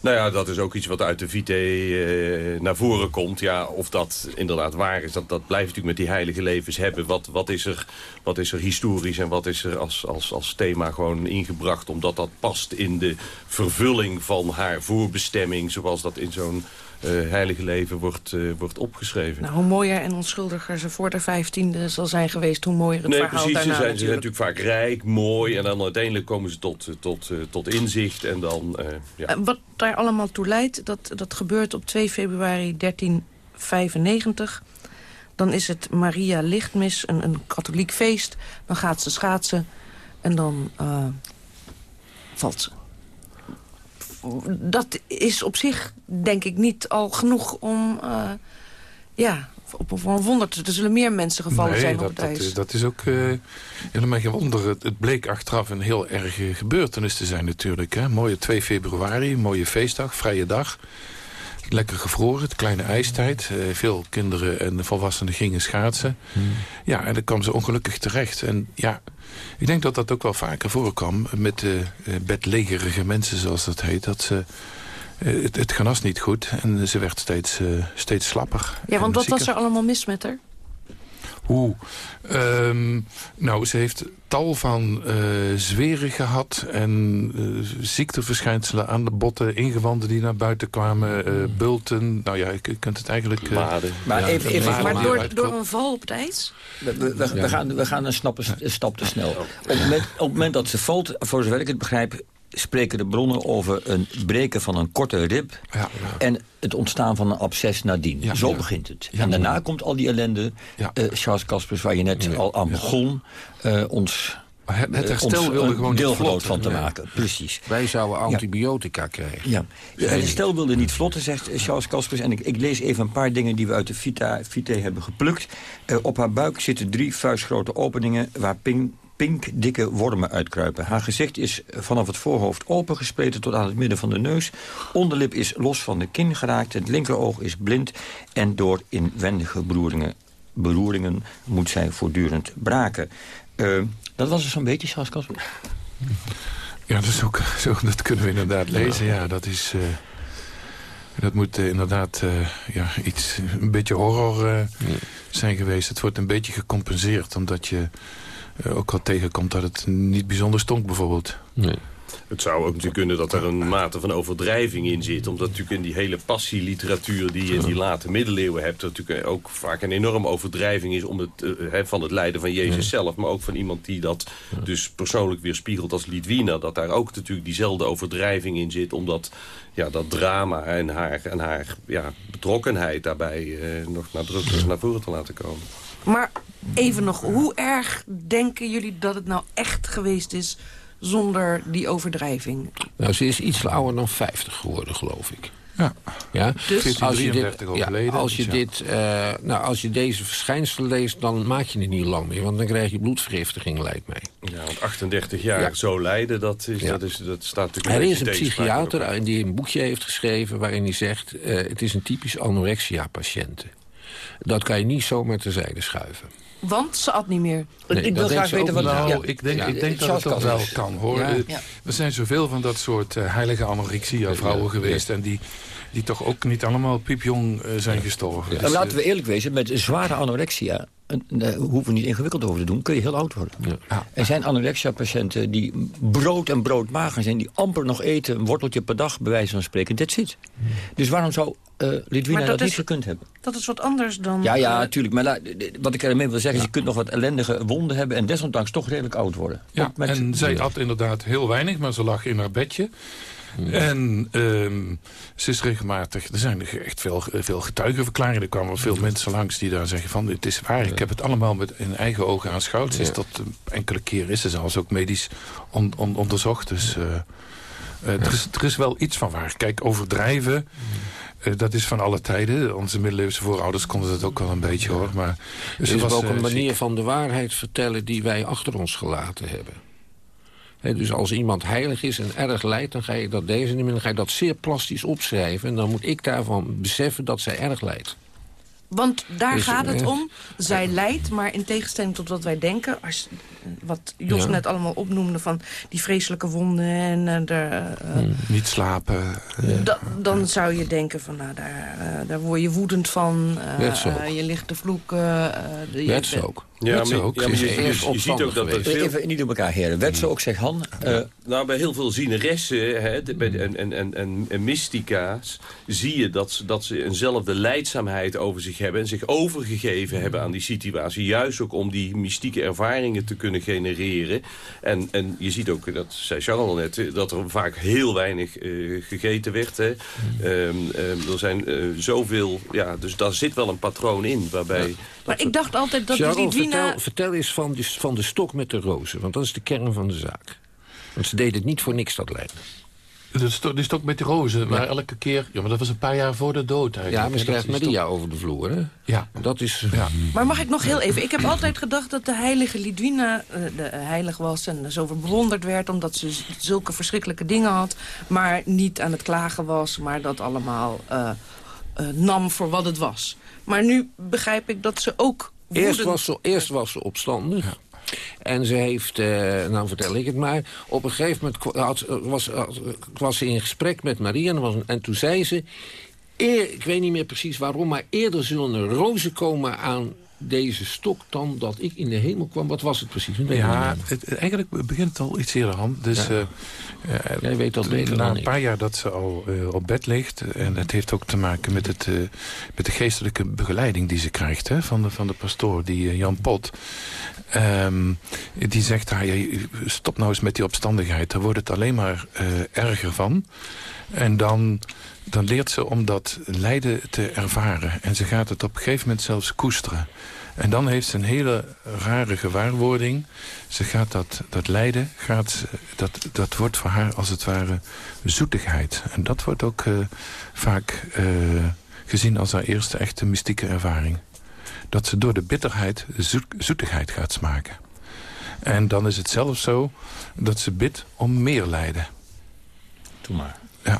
Nou ja, dat is ook iets wat uit de Vite uh, naar voren komt. Ja, of dat inderdaad waar is, dat, dat blijft natuurlijk met die heilige levens hebben. Wat, wat, is, er, wat is er historisch en wat is er als, als, als thema gewoon ingebracht... omdat dat past in de vervulling van haar voorbestemming... zoals dat in zo'n heilige leven wordt, wordt opgeschreven. Nou, hoe mooier en onschuldiger ze voor de vijftiende zal zijn geweest... hoe mooier het nee, verhaal precies, daarna ze zijn, natuurlijk. ze zijn natuurlijk vaak rijk, mooi... en dan uiteindelijk komen ze tot, tot, tot inzicht en dan... ja. Wat daar allemaal toe leidt, dat, dat gebeurt op 2 februari 1395. Dan is het Maria Lichtmis, een, een katholiek feest. Dan gaat ze schaatsen en dan uh, valt ze. Dat is op zich, denk ik, niet al genoeg om... Uh, ja, op een wonder. Er zullen meer mensen gevallen nee, zijn dat, op het ijs. Dat, dat is ook uh, helemaal geen wonder. Het, het, bleek achteraf een heel erge gebeurtenis te zijn natuurlijk. Hè? Mooie 2 februari, mooie feestdag, vrije dag. Lekker gevroren, het kleine ijstijd. Uh, veel kinderen en volwassenen gingen schaatsen. Hmm. Ja, en dan kwam ze ongelukkig terecht. En ja, ik denk dat dat ook wel vaker voorkwam... met de uh, bedlegerige mensen, zoals dat heet... dat ze uh, het, het genas niet goed en ze werd steeds, uh, steeds slapper. Ja, want wat was er allemaal mis met haar? Hoe? Um, nou, ze heeft tal van uh, zweren gehad en uh, ziekteverschijnselen aan de botten, ingewanden die naar buiten kwamen, uh, bulten. Nou ja, je, kunt het eigenlijk... Maden. Maar, ja, even, even, maden maar door, door een val op het ijs? We, we, we, ja. we gaan, we gaan een, snap, een stap te snel. Op het, moment, op het moment dat ze valt, voor zover ik het begrijp spreken de bronnen over een breken van een korte rib... Ja, ja. en het ontstaan van een absces nadien. Ja, Zo begint het. en daarna komt al die ellende. Uh, Charles Caspers, waar je net al aan begon... Uh, ons het, het herstel wilde gewoon deelgenoot van te maken. Precies. Wij zouden antibiotica krijgen. Ja. Het herstel wilde niet vlotten, zegt Charles Caspers. En ik, ik, lees even een paar dingen die we uit de Vita, Vitae hebben geplukt. Uh, op haar buik zitten drie vuistgrote openingen... waar ping pinkdikke wormen uitkruipen. Haar gezicht is vanaf het voorhoofd opengespleten tot aan het midden van de neus. Onderlip is los van de kin geraakt. Het linkeroog is blind. En door inwendige beroeringen, beroeringen moet zij voortdurend braken. Uh, dat was dus zo'n beetje, Charles Kasper. Ja, dat, is ook, zo, dat kunnen we inderdaad lezen. Ja, dat is... Uh, dat moet uh, inderdaad ja, iets, een beetje horror zijn geweest. Het wordt een beetje gecompenseerd omdat je ook wel tegenkomt dat het niet bijzonder stonk bijvoorbeeld. Nee. Het zou ook natuurlijk kunnen dat er een mate van overdrijving in zit. Omdat natuurlijk in die hele passieliteratuur die je in die late middeleeuwen hebt... er natuurlijk ook vaak een enorme overdrijving is om het, uh, van het lijden van Jezus ja. zelf... maar ook van iemand die dat ja. dus persoonlijk weerspiegelt als Lidwina. Dat daar ook natuurlijk diezelfde overdrijving in zit... omdat ja, dat drama en haar, en haar ja, betrokkenheid daarbij uh, nog nadrukkelijk naar voren te laten komen. Maar even nog, hoe erg denken jullie dat het nou echt geweest is zonder die overdrijving? Nou, ze is iets ouder dan 50 geworden, geloof ik. Ja. Ja? Dus als je dit, ja, als je, dit uh, nou, als je deze verschijnselen leest, dan maak je het niet lang meer. Want dan krijg je bloedvergiftiging, lijkt mij. Ja, want 38 jaar ja. zo lijden, dat, is, ja. dat, is, dat staat natuurlijk... Er is een psychiater die een boekje heeft geschreven... waarin hij zegt, uh, het is een typisch anorexia-patiënt. Dat kan je niet zomaar terzijde schuiven. Want ze at niet meer. Nee, ik wil graag weten wat... Nou, ja. ik denk, ja, ik denk dat het toch wel kan, hoor. Ja. Er zijn zoveel van dat soort uh, heilige anorexia-vrouwen geweest... en die, die toch ook niet allemaal piepjong uh, zijn gestorven. Dus, laten we eerlijk wezen, met zware anorexia... daar hoeven we niet ingewikkeld over te doen, kun je heel oud worden. Ja. Er zijn anorexia-patiënten die brood en broodmager zijn... die amper nog eten, een worteltje per dag, bij wijze van spreken. That's it. Hmm. Dus waarom zou uh, Lidwina dat, dat is, niet gekund hebben? Dat is wat anders dan... Ja, ja, natuurlijk. Maar la, wat ik ermee wil zeggen is... je kunt nog wat ellendige wonden hebben... en desondanks toch redelijk oud worden. Ja, met, en zij at inderdaad heel weinig, maar ze lag in haar bedje. En um, ze is regelmatig... Er zijn echt veel, veel getuigenverklaringen. Er kwamen veel mensen langs die daar zeggen van... het is waar, ik heb het allemaal met in eigen ogen aanschouwd. Ze is tot enkele keer is ze zelfs ook medisch on, on, onderzocht. Dus uh, uh, er, is, er is wel iets van waar. Kijk, overdrijven... Uh, dat is van alle tijden. Onze middeleeuwse voorouders konden dat ook wel een beetje hoor. Maar, dus het is was, ook een manier ziek. van de waarheid vertellen die wij achter ons gelaten hebben. He, dus als iemand heilig is en erg lijdt, dan ga je dat deze niet meer. Dan ga je dat zeer plastisch opschrijven. En dan moet ik daarvan beseffen dat zij erg lijdt. Want daar dus, gaat het om. Zij lijdt, maar in tegenstelling tot wat wij denken... Als, wat Jos ja. net allemaal opnoemde van die vreselijke wonden... en uh, de, uh, Niet slapen. Da, dan zou je denken van, nou, daar, uh, daar word je woedend van. je ligt te vloeken. Werd ze ook. Ja, maar, ook. ja, maar Ze je, ziet ook dat er veel... Even niet op elkaar heren. Werd ze ook, zegt Han... eh, Nou, bij heel veel zieneressen hè, de- bij de- en, en, en, en, en mystica's zie je dat, ze- dat ze eenzelfde leidzaamheid over zich hebben... en zich overgegeven hebben aan die situatie. Juist ook om die mystieke ervaringen te kunnen genereren. En, en je ziet ook, dat zei Charles al net, dat er vaak heel weinig eh, gegeten werd. Hè. Ehm, ehm, er zijn eh, zoveel... Ja, dus daar zit wel een patroon in waarbij... Maar ik dacht altijd dat Charles, die Lidwina... vertel, vertel eens van de, van de stok met de rozen. Want dat is de kern van de zaak. Want ze deden het niet voor niks, dat lijden. De stok, de stok met de rozen, waar elke keer... Ja, maar dat was een paar jaar voor de dood eigenlijk. Ja, maar krijgt die Maria over de vloer, hè? Ja. Dat is... Ja. Maar mag ik nog heel even... Ik heb altijd gedacht dat de heilige Lidwina eh, de, heilig was... en zo bewonderd werd omdat ze zulke verschrikkelijke dingen had... maar niet aan het klagen was, maar dat allemaal eh, eh, nam voor wat het was. Maar nu begrijp ik dat ze ook... Eerst was, ze, eerst was ze opstandig. En ze heeft, eh, nou vertel ik het maar... op een gegeven moment had, was, had- was ze in gesprek met Maria... En, was, en toen zei ze... Eer, ik weet niet meer precies waarom... maar eerder zullen er rozen komen aan deze stok... dan dat ik in de hemel kwam. Wat was het precies? Ja, meer. het, eigenlijk begint het al iets eerder aan. Dus, Ja. eh, eh, Jij weet dat beter Na een ik. paar jaar dat ze al eh, op bed ligt... en het heeft ook te maken met, het, met de geestelijke begeleiding die ze krijgt... Hè, van, de, van de pastoor, die Jan Pot. Ehm, die zegt haar, "Ja, stop nou eens met die opstandigheid. Daar wordt het alleen maar erger van. En dan, dan leert ze om dat lijden te ervaren. En ze gaat het op een gegeven moment zelfs koesteren. En dan heeft ze een hele rare gewaarwording. Ze gaat dat, dat lijden, gaat, dat, dat wordt voor haar als het ware zoetigheid. En dat wordt ook eh, vaak eh, gezien als haar eerste echte mystieke ervaring. Dat ze door de bitterheid zoet, zoetigheid gaat smaken. En dan is het zelfs zo dat ze bidt om meer lijden. Doe maar. Ja,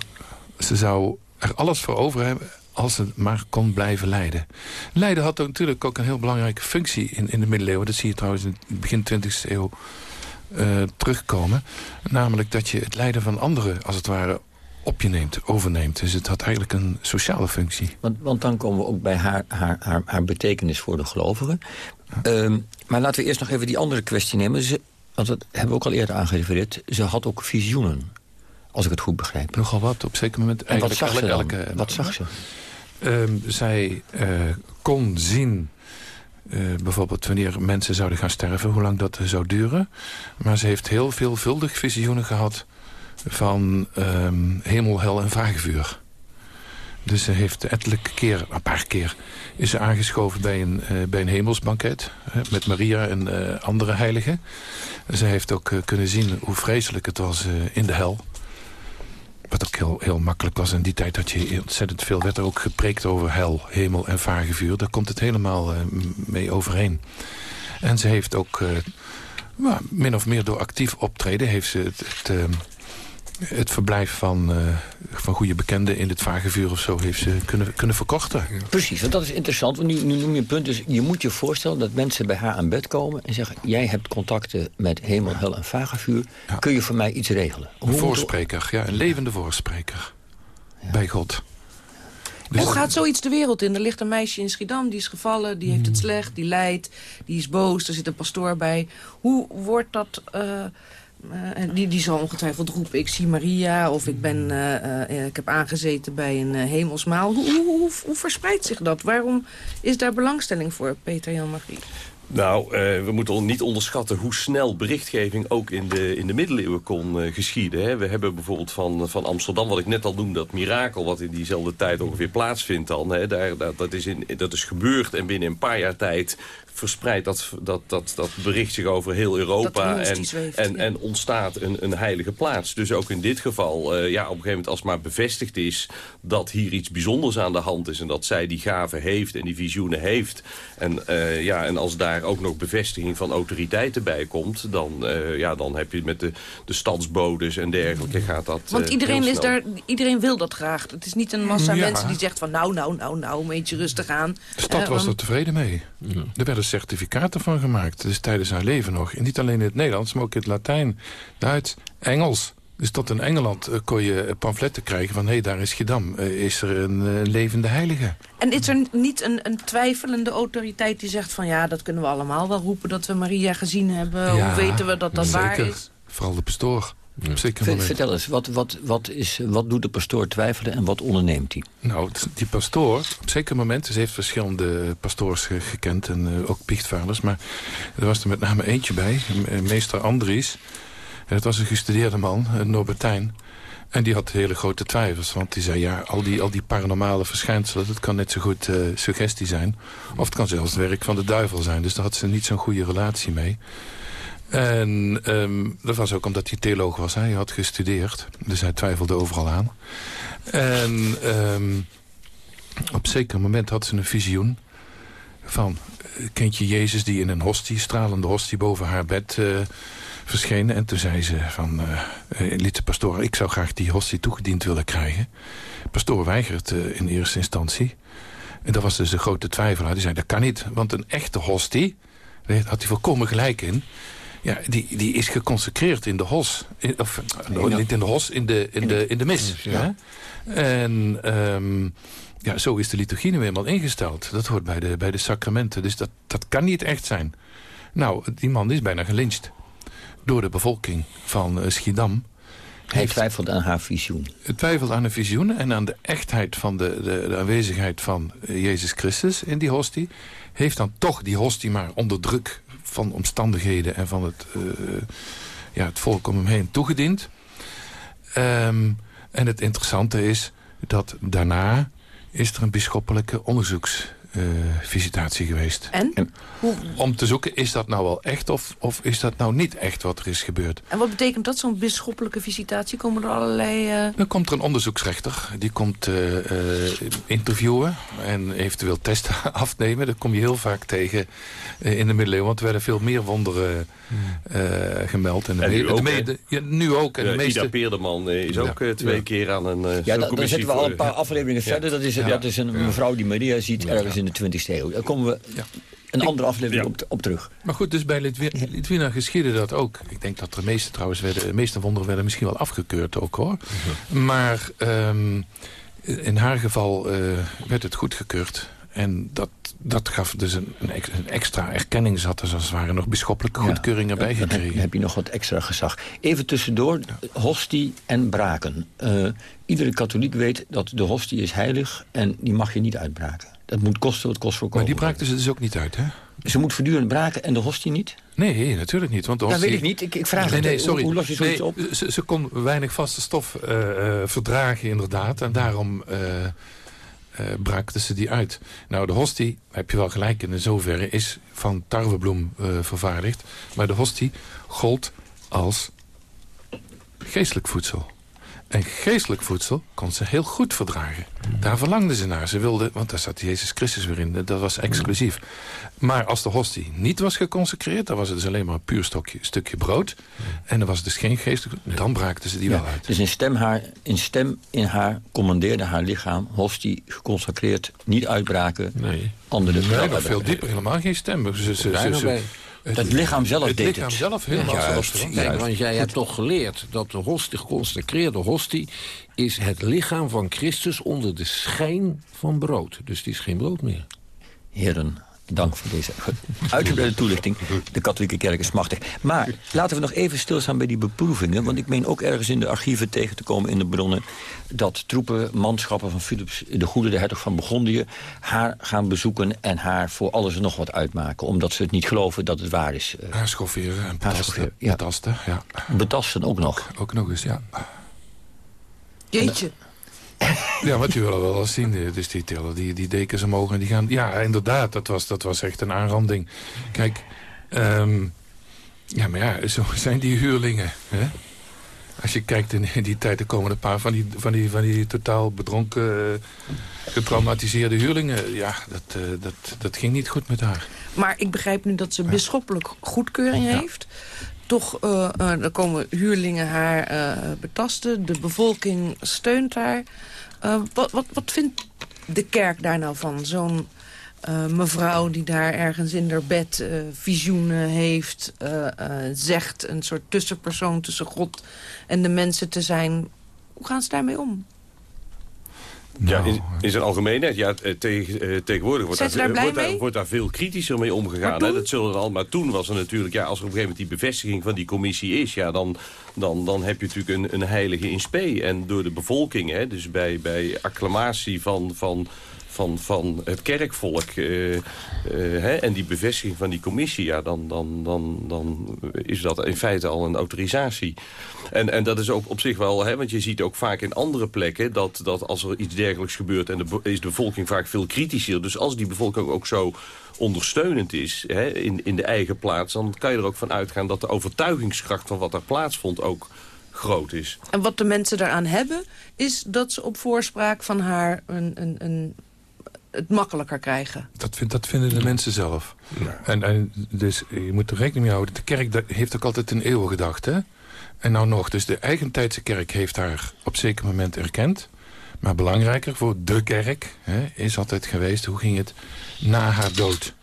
ze zou er alles voor over hebben als ze maar kon blijven lijden. Lijden had ook natuurlijk ook een heel belangrijke functie in, in de middeleeuwen. Dat zie je trouwens in het begin 20e eeuw eh, terugkomen. Namelijk dat je het lijden van anderen als het ware op je neemt, overneemt. Dus het had eigenlijk een sociale functie. Want, want dan komen we ook bij haar, haar, haar, haar betekenis voor de gelovigen. Ehm, maar laten we eerst nog even die andere kwestie nemen. Ze, want dat hebben we ook al eerder aangerefereerd. Ze had ook visioenen, als ik het goed begrijp. Nogal wat, op zeker moment. En wat eigenlijk zag ze dan? elke- Wat zag ze? Ehm, zij eh, kon zien, eh, bijvoorbeeld wanneer mensen zouden gaan sterven, hoe lang dat zou duren. Maar ze heeft heel veelvuldig visioenen gehad van ehm, hemel, hel en vagevuur. Dus ze heeft ettelijke keer, een paar keer, is ze aangeschoven bij een, eh, bij een hemelsbanket. met Maria en andere heiligen. Ze heeft ook kunnen zien hoe vreselijk het was in de hel. Wat ook heel, heel makkelijk was in die tijd dat je ontzettend veel werd er ook gepreekt over hel, hemel en vagevuur. Daar komt het helemaal eh, mee overeen. En ze heeft ook, eh, min of meer door actief optreden, heeft ze het, het, eh, het verblijf van, eh, van goede bekenden in het vagevuur of zo heeft ze kunnen, kunnen verkorten. Precies, want dat is interessant. Want nu, nu noem je een punt. Dus je moet je voorstellen dat mensen bij haar aan bed komen... en zeggen, jij hebt contacten met hemel, hel en vagevuur. Kun je voor mij iets regelen? Een Hoe- voorspreker, ja, een levende voorspreker. Bij God. Dus- Hoe gaat zoiets de wereld in? Er ligt een meisje in Schiedam, die is gevallen, die heeft het Hmm. slecht, die lijdt, die is boos, er zit een pastoor bij. Hoe wordt dat... eh, eh, die, die zal ongetwijfeld roepen, ik zie Maria of ik, ben, eh, eh, ik heb aangezeten bij een hemelsmaal. Hoe, hoe, verspreidt zich dat? Waarom is daar belangstelling voor, Peter Jan Magie? Nou, we moeten niet onderschatten hoe snel berichtgeving ook in de, in de middeleeuwen kon geschieden. Hè. We hebben bijvoorbeeld van, van Amsterdam, wat ik net al noemde, dat mirakel wat in diezelfde tijd ongeveer plaatsvindt dan. Hè. Daar, dat, is in, dat is gebeurd en binnen een paar jaar tijd verspreidt dat, dat, dat, dat bericht zich over heel Europa. En, zweeft, en, ja. en ontstaat een, een heilige plaats. Dus ook in dit geval, eh, ja, op een gegeven moment als het maar bevestigd is... dat hier iets bijzonders aan de hand is... en dat zij die gave heeft en die visioenen heeft. En, eh, ja, en als daar ook nog bevestiging van autoriteiten bij komt... dan, eh, ja, dan heb je met de, de stadsbodes en dergelijke gaat dat Want iedereen, heel is daar, iedereen wil dat graag. Het is niet een massa Ja. mensen die zegt van nou, nou, nou, nou, een beetje rustig aan. De stad was er tevreden mee. Er werden certificaten van gemaakt. Dus tijdens haar leven nog. En niet alleen in het Nederlands, maar ook in het Latijn, Duits, Engels. Dus tot in Engeland eh, kon je pamfletten krijgen van... hé, hey, daar is Gedam, uh, is er een levende heilige. En is er niet een, een, twijfelende autoriteit die zegt van... ja, dat kunnen we allemaal wel roepen dat we Maria gezien hebben. Ja, Hoe weten we dat dat zeker. waar is? Vooral de pastoor. Vertel eens, wat, wat, wat, is, wat doet de pastoor twijfelen en wat onderneemt hij? Nou, die pastoor, op zeker moment... ze heeft verschillende pastoors gekend en uh, ook biechtvaders... maar er was er met name eentje bij, meester Andries. Het was een gestudeerde man, een Norbertijn. En die had hele grote twijfels. Want die zei, ja, al die, al die paranormale verschijnselen... dat kan net zo goed uh, suggestie zijn. Of het kan zelfs het werk van de duivel zijn. Dus daar had ze niet zo'n goede relatie mee. En um, dat was ook omdat hij theoloog was. Hij had gestudeerd. Dus hij twijfelde overal aan. En um, op zeker moment had ze een visioen... van kindje Jezus die in een hostie, stralende hostie... boven haar bed uh, verscheen. En toen zei ze van... Uh, liet de pastoor, ik zou graag die hostie toegediend willen krijgen. Pastoor weigert in eerste instantie. En dat was dus de grote twijfelaar. Die zei, dat kan niet, want een echte hostie... daar had hij volkomen gelijk in... Ja, die, die is geconsecreerd in de hos. In, of nee, niet in de hos, in de, in de, in de mis. Ja. En um, ja, zo is de liturgie nu eenmaal ingesteld. Dat hoort bij de, bij de sacramenten. Dus dat, dat kan niet echt zijn. Nou, die man is bijna gelyncht. Door de bevolking van uh, Schiedam. Hij twijfelt aan haar visioen. Het twijfelt aan de visioen en aan de echtheid van de, de, de aanwezigheid van Jezus Christus in die hostie. Heeft dan toch die hostie maar onder druk van omstandigheden en van het, uh, ja, het volk om hem heen toegediend. Um, en het interessante is dat daarna is er een bisschoppelijke onderzoeksvisitatie uh, geweest. En? Hoe... Om te zoeken, is dat nou wel echt of, of is dat nou niet echt wat er is gebeurd? En wat betekent dat, zo'n bisschoppelijke visitatie? Komen er allerlei... Uh... Dan komt er een onderzoeksrechter. Die komt uh, interviewen en eventueel testen afnemen. Dat kom je heel vaak tegen in de middeleeuwen. Want er werden veel meer wonderen gemeld. En, en nu, ook, de, ja, nu ook. En de meeste... Ida Peerderman is ook ja. twee ja. keer aan een Ja, dan, dan zitten we al een paar afleveringen verder. Dat is, dat is een mevrouw die Maria ziet ergens in de 20e eeuw. Daar komen we een andere aflevering ja. op, op, terug. Maar goed, dus bij Litwina, Litwina geschiedde dat ook. Ik denk dat de meeste trouwens werden, de meeste wonderen werden misschien wel afgekeurd ook hoor. Mm-hmm. Maar um, in haar geval uh, werd het goedgekeurd. En dat, dat gaf dus een, een extra erkenning. Ze had er als het ware nog bisschoppelijke goedkeuring erbij ja, gekregen. Dan heb je nog wat extra gezag. Even tussendoor, hostie en braken. Uh, iedere katholiek weet dat de hostie is heilig en die mag je niet uitbraken. Dat moet kosten wat kost voorkomen. Maar die braakte ze dus ook niet uit, hè? Ze moet voortdurend braken en de hostie niet? Nee, natuurlijk niet. Want de hostie... Dat weet ik niet. Ik, ik vraag nee, het. Nee, sorry. Hoe los je zoiets nee, op? Ze, ze, kon weinig vaste stof uh, uh, verdragen, inderdaad. En daarom uh, braakte ze die uit. Nou, de hostie, heb je wel gelijk in zoverre, is van tarwebloem vervaardigd. Maar de hostie gold als geestelijk voedsel. En geestelijk voedsel kon ze heel goed verdragen. Daar verlangde ze naar. Ze wilde, want daar zat Jezus Christus weer in. Dat was exclusief. Maar als de hostie niet was geconsecreerd... dan was het dus alleen maar een puur stokje, stukje brood. En dan was het dus geen geestelijk... dan braakte ze die ja, wel uit. Dus in stem, haar, in stem in haar commandeerde haar lichaam... hostie geconsecreerd, niet uitbraken. Nee, andere nee nog veel dieper. Helemaal geen stem. Ze, ze, ze, ze, het, het lichaam zelf het deed lichaam het. zelf helemaal ja, zelf. Kijk, ja, want jij hebt toch geleerd dat de hostie, geconsecreerde hostie... is het lichaam van Christus onder de schijn van brood. Dus het is geen brood meer. Heren, dank voor deze uitgebreide toelichting. De katholieke kerk is machtig. Maar laten we nog even stilstaan bij die beproevingen. Want ik meen ook ergens in de archieven tegen te komen in de bronnen... dat troepen, manschappen van Philips de Goede, de hertog van Burgondië... haar gaan bezoeken en haar voor alles en nog wat uitmaken. Omdat ze het niet geloven dat het waar is. Haar schofferen en betasten. ja. betasten ja. Betasten ook nog. Ook nog eens, ja. Jeetje. Ja, wat u wel wel eens zien. Dus die tillen die, die dekens omhoog en die gaan... Ja, inderdaad, dat was, dat was echt een aanranding. Kijk, um, ja, maar ja, zo zijn die huurlingen. Hè? Als je kijkt in, in die tijd, er komen een paar van die, van die, van die totaal bedronken, uh, getraumatiseerde huurlingen. Ja, dat, uh, dat, dat ging niet goed met haar. Maar ik begrijp nu dat ze bisschoppelijk goedkeuring ja. heeft toch uh, uh, er komen huurlingen haar uh, betasten. De bevolking steunt haar. wat, wat, wat vindt de kerk daar nou van? Zo'n mevrouw die daar ergens in haar bed visioenen heeft... Zegt een soort tussenpersoon tussen God en de mensen te zijn. Hoe gaan ze daarmee om? Ja, in, nou, in zijn algemeenheid. Ja, tegen, tegenwoordig wordt daar, wordt, daar, wordt daar, veel kritischer mee omgegaan. Hè? Dat zullen er al, maar toen was er natuurlijk... Ja, als er op een gegeven moment die bevestiging van die commissie is... Ja, dan, dan, dan heb je natuurlijk een, een heilige in spe. En door de bevolking, hè, dus bij, bij acclamatie van... van van, van het kerkvolk uh, uh, hè, en die bevestiging van die commissie... Ja, dan, dan, dan, dan is dat in feite al een autorisatie. En, en dat is ook op zich wel, hè, want je ziet ook vaak in andere plekken... dat, dat als er iets dergelijks gebeurt en de, is de bevolking vaak veel kritischer. Dus als die bevolking ook zo ondersteunend is hè, in, in de eigen plaats... dan kan je er ook van uitgaan dat de overtuigingskracht van wat er plaatsvond ook groot is. En wat de mensen daaraan hebben, is dat ze op voorspraak van haar een, een, een het makkelijker krijgen. Dat, vind, dat vinden de mensen zelf. En, en, dus je moet er rekening mee houden. De kerk heeft ook altijd een eeuw gedacht. Hè? En nou nog, dus de eigentijdse kerk heeft haar op zeker moment erkend. Maar belangrijker voor de kerk hè, is altijd geweest... hoe ging het na haar dood?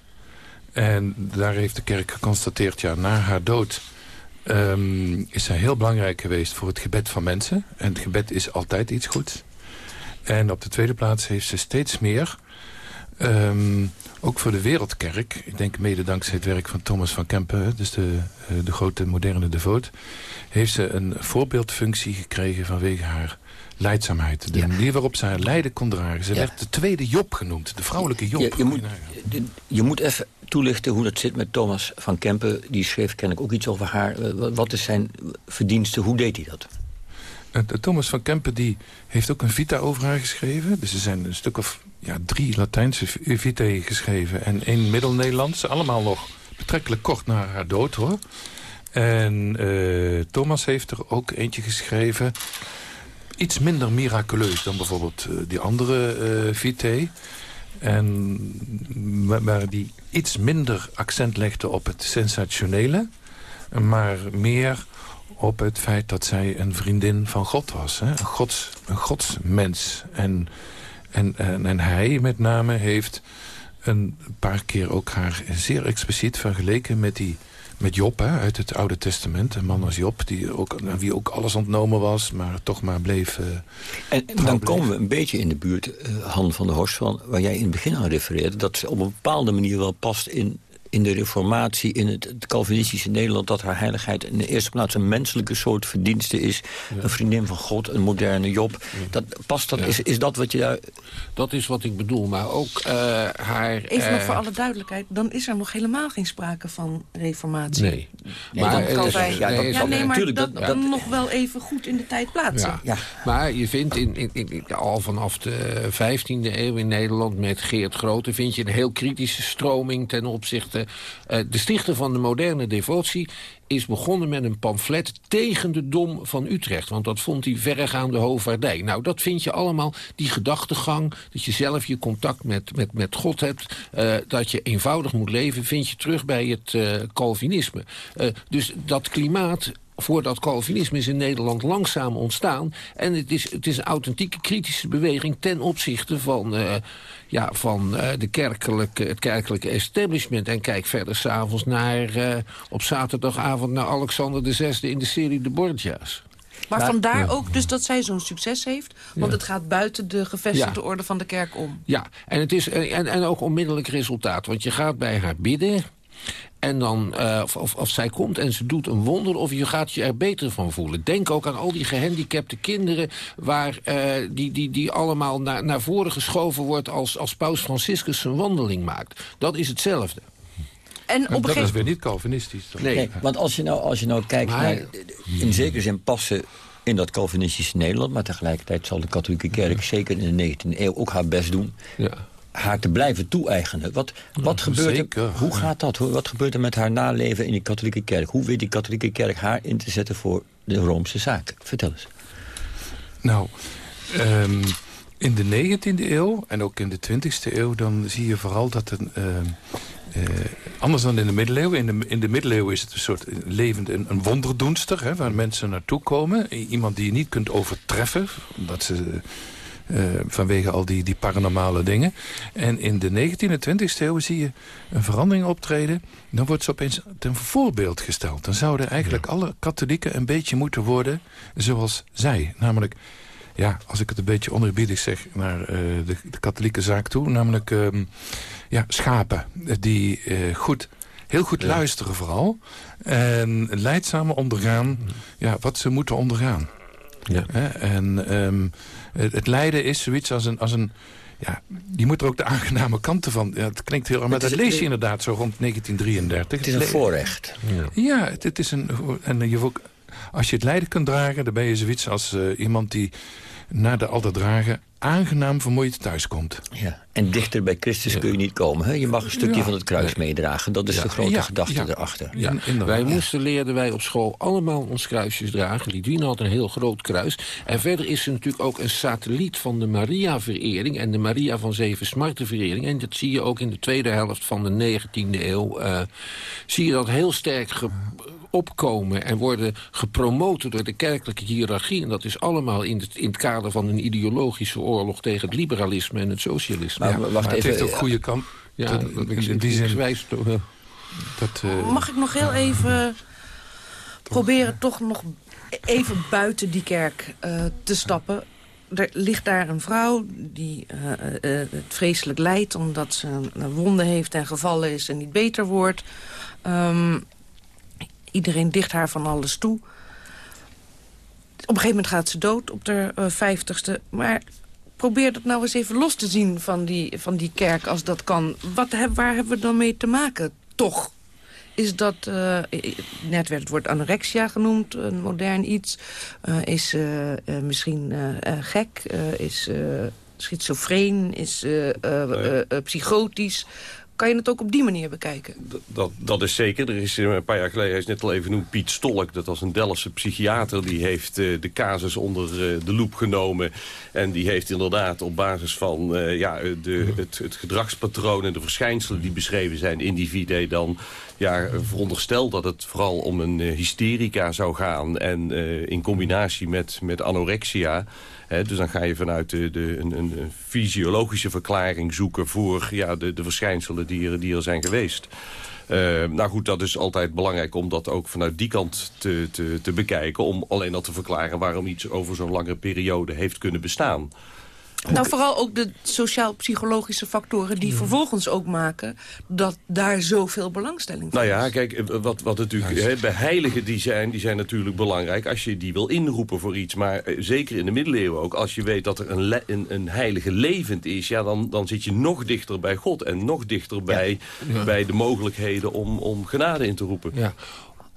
En daar heeft de kerk geconstateerd... ja, na haar dood um, is zij heel belangrijk geweest voor het gebed van mensen. En het gebed is altijd iets goeds. En op de tweede plaats heeft ze steeds meer Um, ook voor de Wereldkerk, ik denk mede dankzij het werk van Thomas van Kempen... dus de, eh, de grote moderne devoot... heeft ze een voorbeeldfunctie gekregen vanwege haar leidzaamheid. De manier waarop ze haar lijden kon dragen. Ze werd de tweede Job genoemd, de vrouwelijke Job. Je, je, moet, je, moet, even toelichten hoe dat zit met Thomas van Kempen. Die schreef kennelijk ook iets over haar. Eh, wat is zijn verdienste? Hoe deed hij dat? Eh, Thomas van Kempen die heeft ook een vita over haar geschreven. Dus er zijn een stuk of ja, drie Latijnse vitae geschreven en één Middel-Nederlands. Allemaal nog betrekkelijk kort na haar dood, hoor. En uh, Thomas heeft er ook eentje geschreven... iets minder miraculeus dan bijvoorbeeld uh, die andere uh, vitae. En waar die iets minder accent legde op het sensationele... maar meer op het feit dat zij een vriendin van God was. Hè? Een, gods, een godsmens. En en, en, en hij met name heeft een paar keer ook haar zeer expliciet vergeleken met die met Job hè, uit het Oude Testament. Een man als Job, die ook, wie ook alles ontnomen was... maar toch maar bleef... Uh, en, dan komen we een beetje in de buurt, uh, Han van der Horst... Van, waar jij in het begin aan refereerde... dat ze op een bepaalde manier wel past in in de reformatie, in het, het, Calvinistische Nederland... dat haar heiligheid in de eerste plaats een menselijke soort verdienste is. Een vriendin van God, een moderne Job. Dat, past dat, is, is dat wat je daar... Dat is wat ik bedoel, maar ook uh, haar... Even nog voor alle duidelijkheid, dan is er nog helemaal geen sprake van reformatie. Nee. maar, dan ja, dat, ja, nee, maar dat, dat, nog wel even goed in de tijd plaatsen. Ja. Maar je vindt in, in, in, al vanaf de 15e eeuw in Nederland met Geert Grote... vind je een heel kritische stroming ten opzichte de stichter van de moderne devotie is begonnen met een pamflet tegen de dom van Utrecht. Want dat vond hij verregaande hoofdwaardij. Nou, dat vind je allemaal, die gedachtegang... dat je zelf je contact met, met, met God hebt... Uh, dat je eenvoudig moet leven, vind je terug bij het uh, Calvinisme. Dus dat klimaat voor dat Calvinisme is in Nederland langzaam ontstaan. En het is, het is een authentieke kritische beweging ten opzichte van, ja, van uh, de kerkelijke, het kerkelijke establishment. En kijk verder s'avonds naar, uh, op zaterdagavond naar Alexander VI in de serie De Borgia's. Maar vandaar ook dus dat zij zo'n succes heeft. Want het gaat buiten de gevestigde orde van de kerk om. Ja, en, het is, en, en ook onmiddellijk resultaat. Want je gaat bij haar bidden. En dan, uh, of, of, zij komt en ze doet een wonder of je gaat je er beter van voelen. Denk ook aan al die gehandicapte kinderen... Waar, uh, die, die, die allemaal naar, naar voren geschoven wordt als, als paus Franciscus zijn wandeling maakt. Dat is hetzelfde. En op dat is weer niet Calvinistisch. Nee. nee. want als je nou, als je nou kijkt maar, naar... In zekere zin passen in dat Calvinistische Nederland... maar tegelijkertijd zal de katholieke kerk zeker in de 19e eeuw ook haar best doen... Ja haar te blijven toe-eigenen. Wat, wat gebeurt er, hoe gaat dat? Wat gebeurt er met haar naleven in de katholieke kerk? Hoe weet die katholieke kerk haar in te zetten voor de Roomse zaak? Vertel eens. Nou, um, in de 19e eeuw en ook in de 20e eeuw... dan zie je vooral dat een... Uh, uh, anders dan in de middeleeuwen. In de, in de middeleeuwen is het een soort levend een, een wonderdoenster... Hè, waar mensen naartoe komen. Iemand die je niet kunt overtreffen. Omdat ze vanwege al die, die paranormale dingen. En in de 19e en 20e eeuw zie je een verandering optreden. Dan wordt ze opeens ten voorbeeld gesteld. Dan zouden eigenlijk alle katholieken een beetje moeten worden zoals zij. Namelijk ja, als ik het een beetje onerbiedig zeg naar de, de, katholieke zaak toe. Namelijk ehm, ja, schapen die goed heel goed luisteren vooral. En leidzaam ondergaan ja, wat ze moeten ondergaan. Ja. En um, het, het, lijden is zoiets als een... Als een ja, je moet er ook de aangename kanten van... Ja, het klinkt heel... Maar dat lees je inderdaad zo rond 1933. Het is een voorrecht. Ja, ja het, het, is een... En je ook, als je het lijden kunt dragen... dan ben je zoiets als uh, iemand die na de al dragen aangenaam vermoeid thuiskomt. Ja. En dichter bij Christus kun je niet komen. Hè? Je mag een stukje van het kruis meedragen. Dat is de grote gedachte erachter. Ja, wij moesten, leerden wij op school allemaal ons kruisjes dragen. Lidwien had een heel groot kruis. En verder is ze natuurlijk ook een satelliet van de Maria-verering... en de Maria van Zeven Smarten-verering. En dat zie je ook in de tweede helft van de 19e eeuw. Uh, zie je dat heel sterk opkomen en worden gepromoten door de kerkelijke hiërarchie. En dat is allemaal in het, in het kader van een ideologische oorlog tegen het liberalisme en het socialisme. Maar, ja, wacht even, het heeft ook goede kant. Ja, in die zin. Dat, uh, Mag ik nog heel even proberen toch nog even buiten die kerk uh, te stappen? Er ligt daar een vrouw die uh, het vreselijk lijdt... omdat ze een wonde heeft en gevallen is en niet beter wordt. Um, Iedereen dicht haar van alles toe. Op een gegeven moment gaat ze dood op de uh, vijftigste. Maar probeer dat nou eens even los te zien van die, van die kerk als dat kan. Wat, waar hebben we dan mee te maken? Toch? Is dat, uh, net werd het woord anorexia genoemd, een modern iets. Uh, is uh, misschien gek, is schizofreen, is psychotisch kan je het ook op die manier bekijken? Dat, dat, is zeker. Er is eh, een paar jaar geleden, hij is net al even genoemd, Piet Stolk. Dat was een Delftse psychiater. Die heeft uh, de casus onder uh, de loep genomen. En die heeft inderdaad op basis van ja, de, het, het, gedragspatroon en de verschijnselen die beschreven zijn in die VD dan ja, verondersteld dat het vooral om een hysterica zou gaan. En in combinatie met, met anorexia dus dan ga je vanuit de, de, een, een, fysiologische verklaring zoeken... voor ja, de, de verschijnselen die er, die er zijn geweest. Uh, nou goed, dat is altijd belangrijk om dat ook vanuit die kant te, te, te bekijken. Om alleen al te verklaren waarom iets over zo'n lange periode heeft kunnen bestaan. Nou, vooral ook de sociaal-psychologische factoren die vervolgens ook maken... dat daar zoveel belangstelling voor Nou ja, kijk, eh, wat, wat natuurlijk... He, bij heiligen die zijn, die zijn natuurlijk belangrijk... als je die wil inroepen voor iets. Maar eh, zeker in de middeleeuwen ook... als je weet dat er een, een, een, heilige levend is... Ja, dan, dan zit je nog dichter bij God... en nog dichter bij, bij de mogelijkheden om, om genade in te roepen. Ja.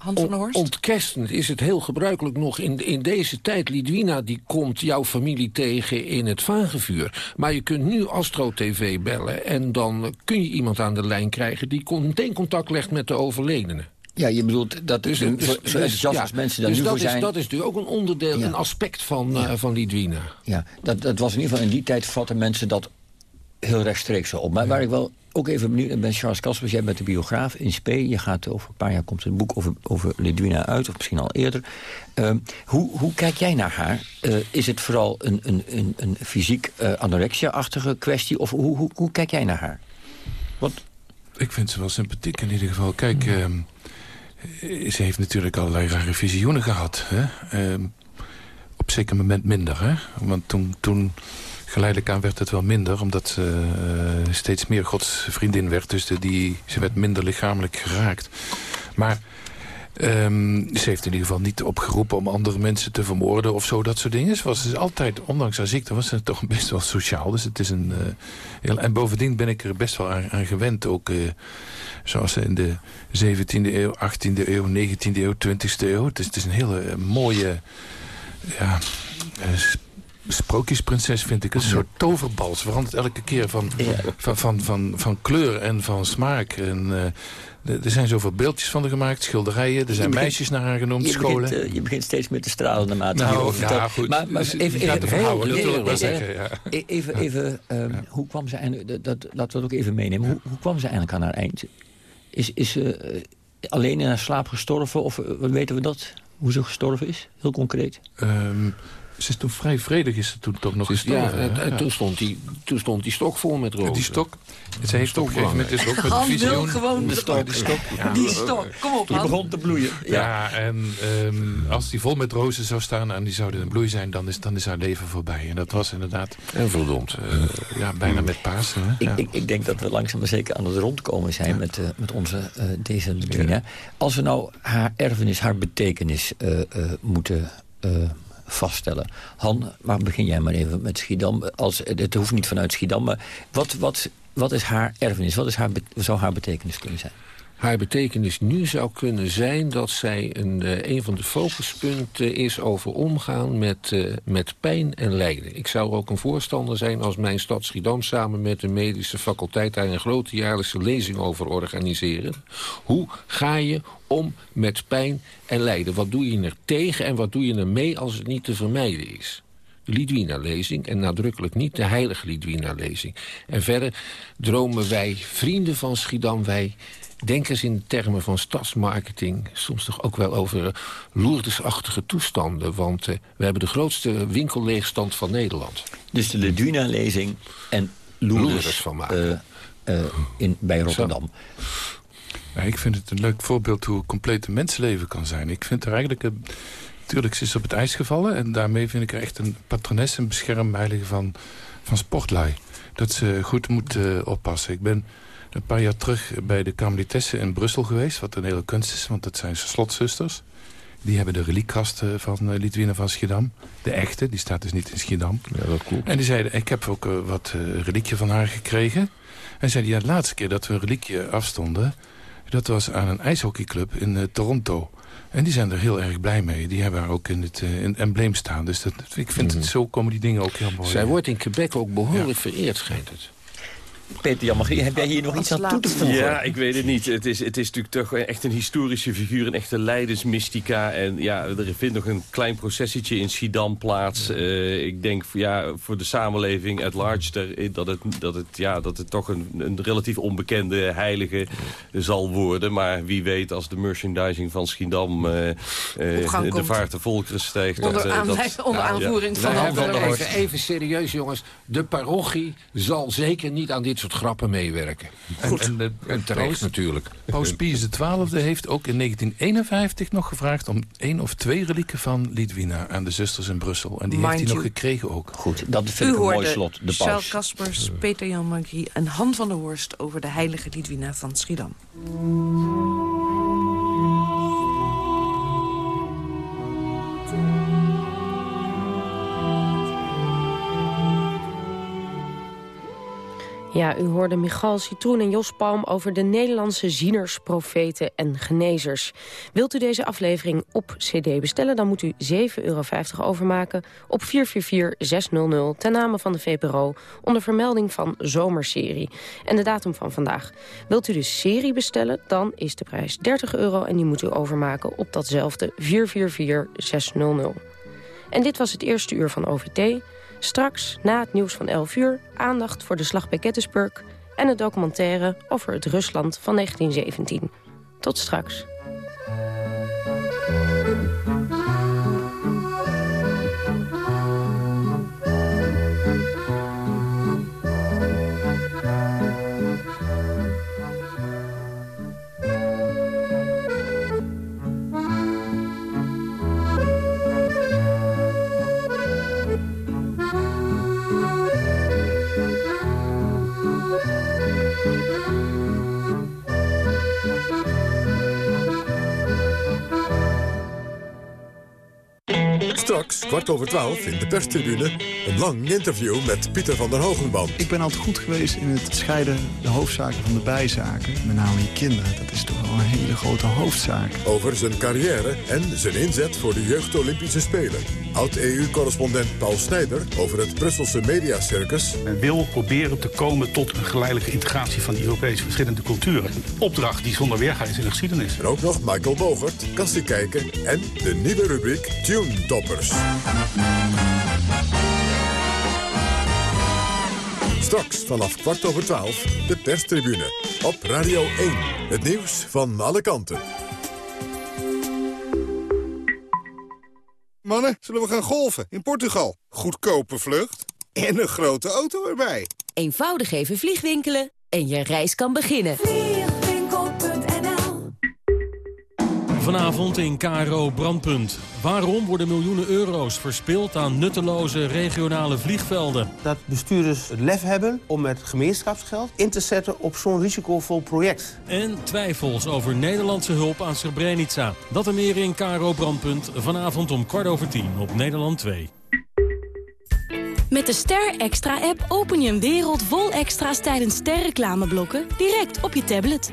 Hans van Horst? Ontkestend is het heel gebruikelijk nog in, in deze tijd. Lidwina die komt jouw familie tegen in het vagevuur. Maar je kunt nu Astro TV bellen... en dan kun je iemand aan de lijn krijgen... die meteen contact legt met de overledene. Ja, je bedoelt, dat is dus, dus, zo dus, ja, als mensen daar dus nu dat zijn. Is, dat is natuurlijk ook een onderdeel, een aspect van, ja. uh, van Lidwina. Ja, dat, dat was in ieder geval in die tijd vatten mensen dat heel rechtstreeks zo op. Maar waar ik wel ook even benieuwd ben, Charles Kaspers, jij bent de biograaf in SP. Je gaat over een paar jaar komt een boek over, over Lidwina uit, of misschien al eerder. Uh, hoe, hoe kijk jij naar haar? Uh, is het vooral een, een, een, een fysiek uh, anorexia-achtige kwestie? Of hoe, hoe, hoe kijk jij naar haar? Wat? Ik vind ze wel sympathiek in ieder geval. Kijk, mm. ze heeft natuurlijk allerlei rare visioenen gehad. Hè? Ehm, op zeker moment minder, hè? Want toen... toen geleidelijk aan werd het wel minder, omdat ze uh, steeds meer Gods vriendin werd. Dus die, ze werd minder lichamelijk geraakt. Maar um, ze heeft in ieder geval niet opgeroepen om andere mensen te vermoorden of zo, dat soort dingen. Ze was dus altijd, ondanks haar ziekte, was ze toch best wel sociaal. Dus het is een, uh, heel, en bovendien ben ik er best wel aan, gewend. Ook zoals ze in de 17e eeuw, 18e eeuw, 19e eeuw, 20e eeuw. Het is, het is een hele mooie... Ja, sprookjesprinses vind ik. Een soort toverbal. Ze verandert elke keer van, van, van, van, van, kleur en van smaak. En, uh, er zijn zoveel beeldjes van haar gemaakt, schilderijen. Er zijn meisjes naar haar genoemd, je scholen. Begint, uh, je begint steeds met de stralen naarmate nou, je over goed. Maar, maar even, even, even, houden, dat wil ik wel zeggen. Ja. Even, even um, ja. hoe kwam ze eigenlijk... Dat, laten we dat ook even meenemen. Hoe, hoe kwam ze eigenlijk aan haar eind? Is, is ze uh, alleen in haar slaap gestorven? Of weten we dat? Hoe ze gestorven is? Heel concreet. Um, Ze is toen vrij vredig is ze toen toch nog Dus, ja, gestorven. en, en toen, stond die, toen stond die stok vol met rozen. Die stok. Ze heeft op een gegeven moment dus ook met de visioen... gewoon de stok. Die stok. Ja. Die stok, kom op, Die Han. begon te bloeien. Ja, en ehm, als die vol met rozen zou staan en die zouden in bloei zijn... dan is, dan is haar leven voorbij. En dat was inderdaad... En verdomd. eh, ja, bijna met Pasen. Hè? Ik, Ja. ik, ik denk dat we langzaam maar zeker aan het rondkomen zijn met, eh, met onze eh, deze Ludwina. Als we nou haar erfenis, haar betekenis eh, eh, moeten eh, vaststellen. Han, maar begin jij maar even met Schiedam. Als, het hoeft niet vanuit Schiedam, maar wat, wat, wat is haar erfenis? Wat is haar, zou haar betekenis kunnen zijn? Haar betekenis nu zou kunnen zijn dat zij een, eh, een van de focuspunten is over omgaan met, eh, met pijn en lijden. Ik zou ook een voorstander zijn als mijn stad Schiedam samen met de medische faculteit daar een grote jaarlijkse lezing over organiseren. Hoe ga je om met pijn en lijden? Wat doe je er tegen en wat doe je er mee als het niet te vermijden is? Lidwina-lezing en nadrukkelijk niet de heilige Lidwina-lezing. En verder dromen wij, vrienden van Schiedam, wij denkers in termen van stadsmarketing... soms toch ook wel over eh, Lourdesachtige toestanden. Want eh, we hebben de grootste winkelleegstand van Nederland. Dus de Ludwina-lezing en Lourdes, Lourdes van maken. eh, eh, in, bij Rotterdam. Ja, ik vind het een leuk voorbeeld hoe compleet een mensenleven kan zijn. Ik vind er eigenlijk... Een, tuurlijk, ze is op het ijs gevallen... en daarmee vind ik er echt een patrones en beschermheilige van, van sportlui. Dat ze goed moet oppassen. Ik ben een paar jaar terug bij de Carmelitessen in Brussel geweest... wat een hele kunst is, want dat zijn slotzusters. Die hebben de reliekkast eh, van uh, Litwina van Schiedam. De echte, die staat dus niet in Schiedam. Ja, dat klopt. En die zeiden, ik heb ook eh, wat reliekje van haar gekregen. En zeiden, ja, de laatste keer dat we een reliekje afstonden... dat was aan een ijshockeyclub in Toronto. En die zijn er heel erg blij mee. Die hebben haar ook in het, uh, in het embleem staan. Dus dat, ik vind het, zo komen die dingen ook heel mooi. Zij wordt in Quebec ook behoorlijk ja. vereerd, schijnt het. Peter Jammer, heb jij hier nog iets aan toe te voegen? Ja, ik weet het niet. Het is, het is natuurlijk toch echt een historische figuur, een echte leidensmystica. En ja, er vindt nog een klein processietje in Schiedam plaats. Uh, ik denk ja, voor de samenleving at large dat het, dat het, ja, dat het toch een, een relatief onbekende heilige zal worden. Maar wie weet als de merchandising van Schiedam uh, uh, de vaart de volkeren stijgt. Onder, dat, aan, dat, onder aanvoering ja, van. Even, even serieus jongens, de parochie zal zeker niet aan dit soort grappen meewerken. Goed. En, en, en terecht Paus, natuurlijk. Paus Pius XII heeft ook in 1951 nog gevraagd... om één of twee relieken van Lidwina aan de zusters in Brussel. En die Mind heeft hij nog gekregen ook. Goed, dat vind U ik een mooi slot. De Charles paus. Kaspers, Peter Jan Magri en Han van der Horst... over de heilige Lidwina van Schiedam. Ja, u hoorde Michal Citroen en Jos Palm over de Nederlandse zieners, profeten en genezers. Wilt u deze aflevering op cd bestellen, dan moet u 7,50 euro overmaken op 444-600 ten name van de VPRO onder vermelding van zomerserie. En de datum van vandaag. Wilt u de serie bestellen, dan is de prijs 30 euro en die moet u overmaken op datzelfde 444-600. En dit was het eerste uur van OVT... Straks, na het nieuws van 11 uur, aandacht voor de slag bij Gettysburg... en het documentaire over het Rusland van 1917. Tot straks. Straks, kwart over twaalf, in de perstribune... een lang interview met Pieter van der Hogenband. Ik ben altijd goed geweest in het scheiden de hoofdzaken van de bijzaken. Met name je kinderen, dat is toch wel een hele grote hoofdzaak. Over zijn carrière en zijn inzet voor de Jeugd-Olympische Spelen. Oud-EU-correspondent Paul Snijder over het Brusselse mediacircus. Men wil proberen te komen tot een geleidelijke integratie van die Europese verschillende culturen. Een opdracht die zonder weerga is in de geschiedenis. En ook nog Michael Bogert, Kastie Kijken en de nieuwe rubriek Tune Toppers. Straks vanaf kwart over twaalf de perstribune op Radio 1. Het nieuws van alle kanten. Mannen, zullen we gaan golven in Portugal? Goedkope vlucht en een grote auto erbij. Eenvoudig even vliegwinkelen en je reis kan beginnen. Vanavond in KRO Brandpunt. Waarom worden miljoenen euro's verspild aan nutteloze regionale vliegvelden? Dat bestuurders het lef hebben om met gemeenschapsgeld in te zetten op zo'n risicovol project. En twijfels over Nederlandse hulp aan Srebrenica. Dat en meer in KRO Brandpunt. Vanavond om kwart over tien op Nederland 2. Met de Ster Extra-app open je een wereld vol extra's tijdens sterreclameblokken direct op je tablet.